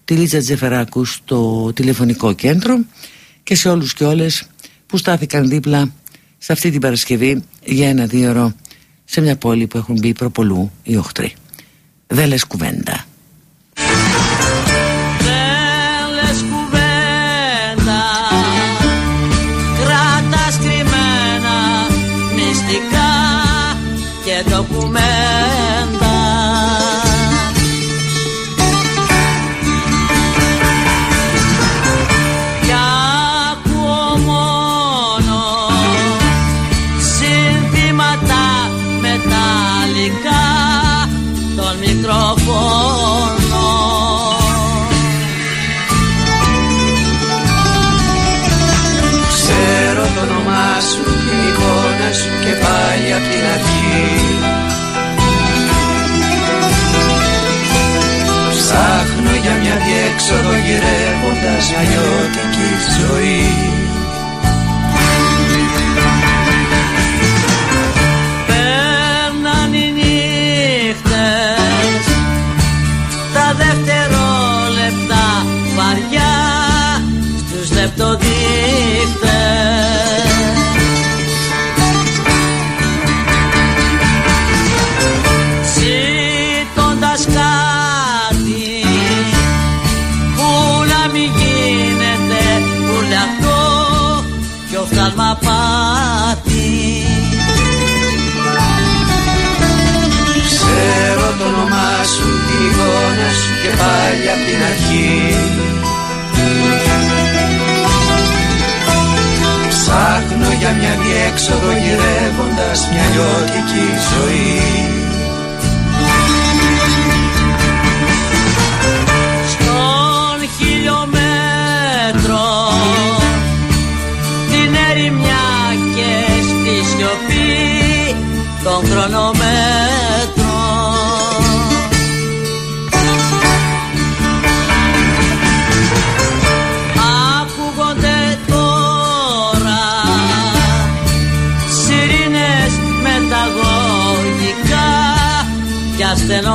τη Λίτσα Τζεφεράκου στο τηλεφωνικό κέντρο και σε όλους και όλες που στάθηκαν δίπλα σε αυτή την Παρασκευή για ένα δύο ώρο σε μια πόλη που έχουν μπει προπολού οι οχτροί. Δεν λες κουβέντα. Για μια διέξοδο γυρεύοντας μια λιώτικη ζωή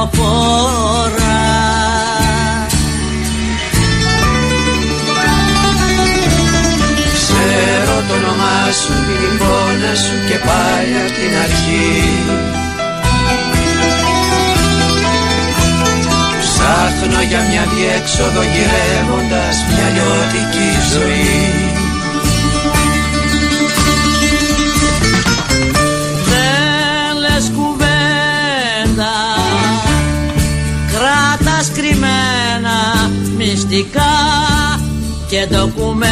ασθενοφόρα Ξέρω το όνομά σου, την εικόνα σου και πάλι απ' την αρχή. Ψάχνω για μια διέξοδο γυρεύοντας μια λιώτικη ζωή μυστικά και ντοκουμέντα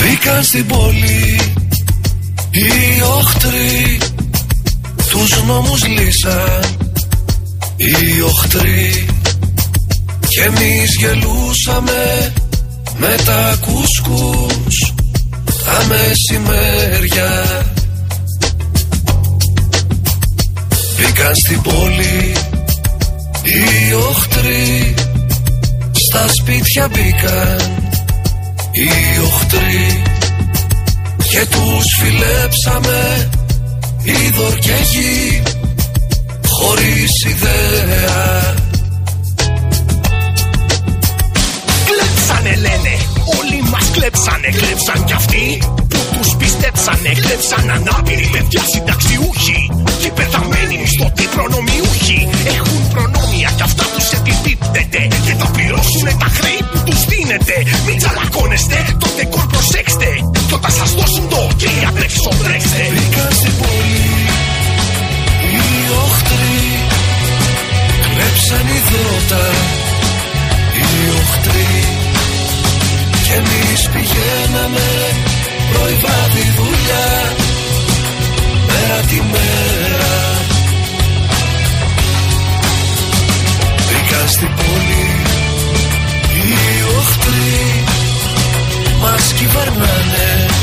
Μπήκαν στην πόλη οι οχτροί Τους νόμους λύσαν οι οχτροί. Κι εμείς γελούσαμε με τα κουσκούς Τα μεσημέρια Μπήκαν στην πόλη οι οχτροί. Στα σπίτια μπήκαν οι οχτροί. Και τους φιλέψαμε η δορκέγοι Χωρίς ιδέα. Κλέψανε λένε, όλοι μας κλέψανε. Κλέψαν κι αυτοί. Όσους πιστέψαν, έκλεψαν ανάπηροι παιδιά συνταξιούχοι Και πεθαμένοι μισθωτοί προνομιούχοι. Έχουν προνόμια κι αυτά τους επιπίπτεται Και θα πληρώσουν τα χρέη που τους δίνεται Μην τσαλακώνεστε, το δεκόρ προσέξτε Κι όταν δώσουν το ok, απρέξω τρέξτε. Βρήκα στην πόλη οι οχτροί Κλέψαν οι δρότα οι οχτροί. Και εμείς πηγαίναμε πρωί τη δουλειά μέρα τη μέρα. Μπήκαν στην πόλη οι οχτροί μας κυβερνάνε.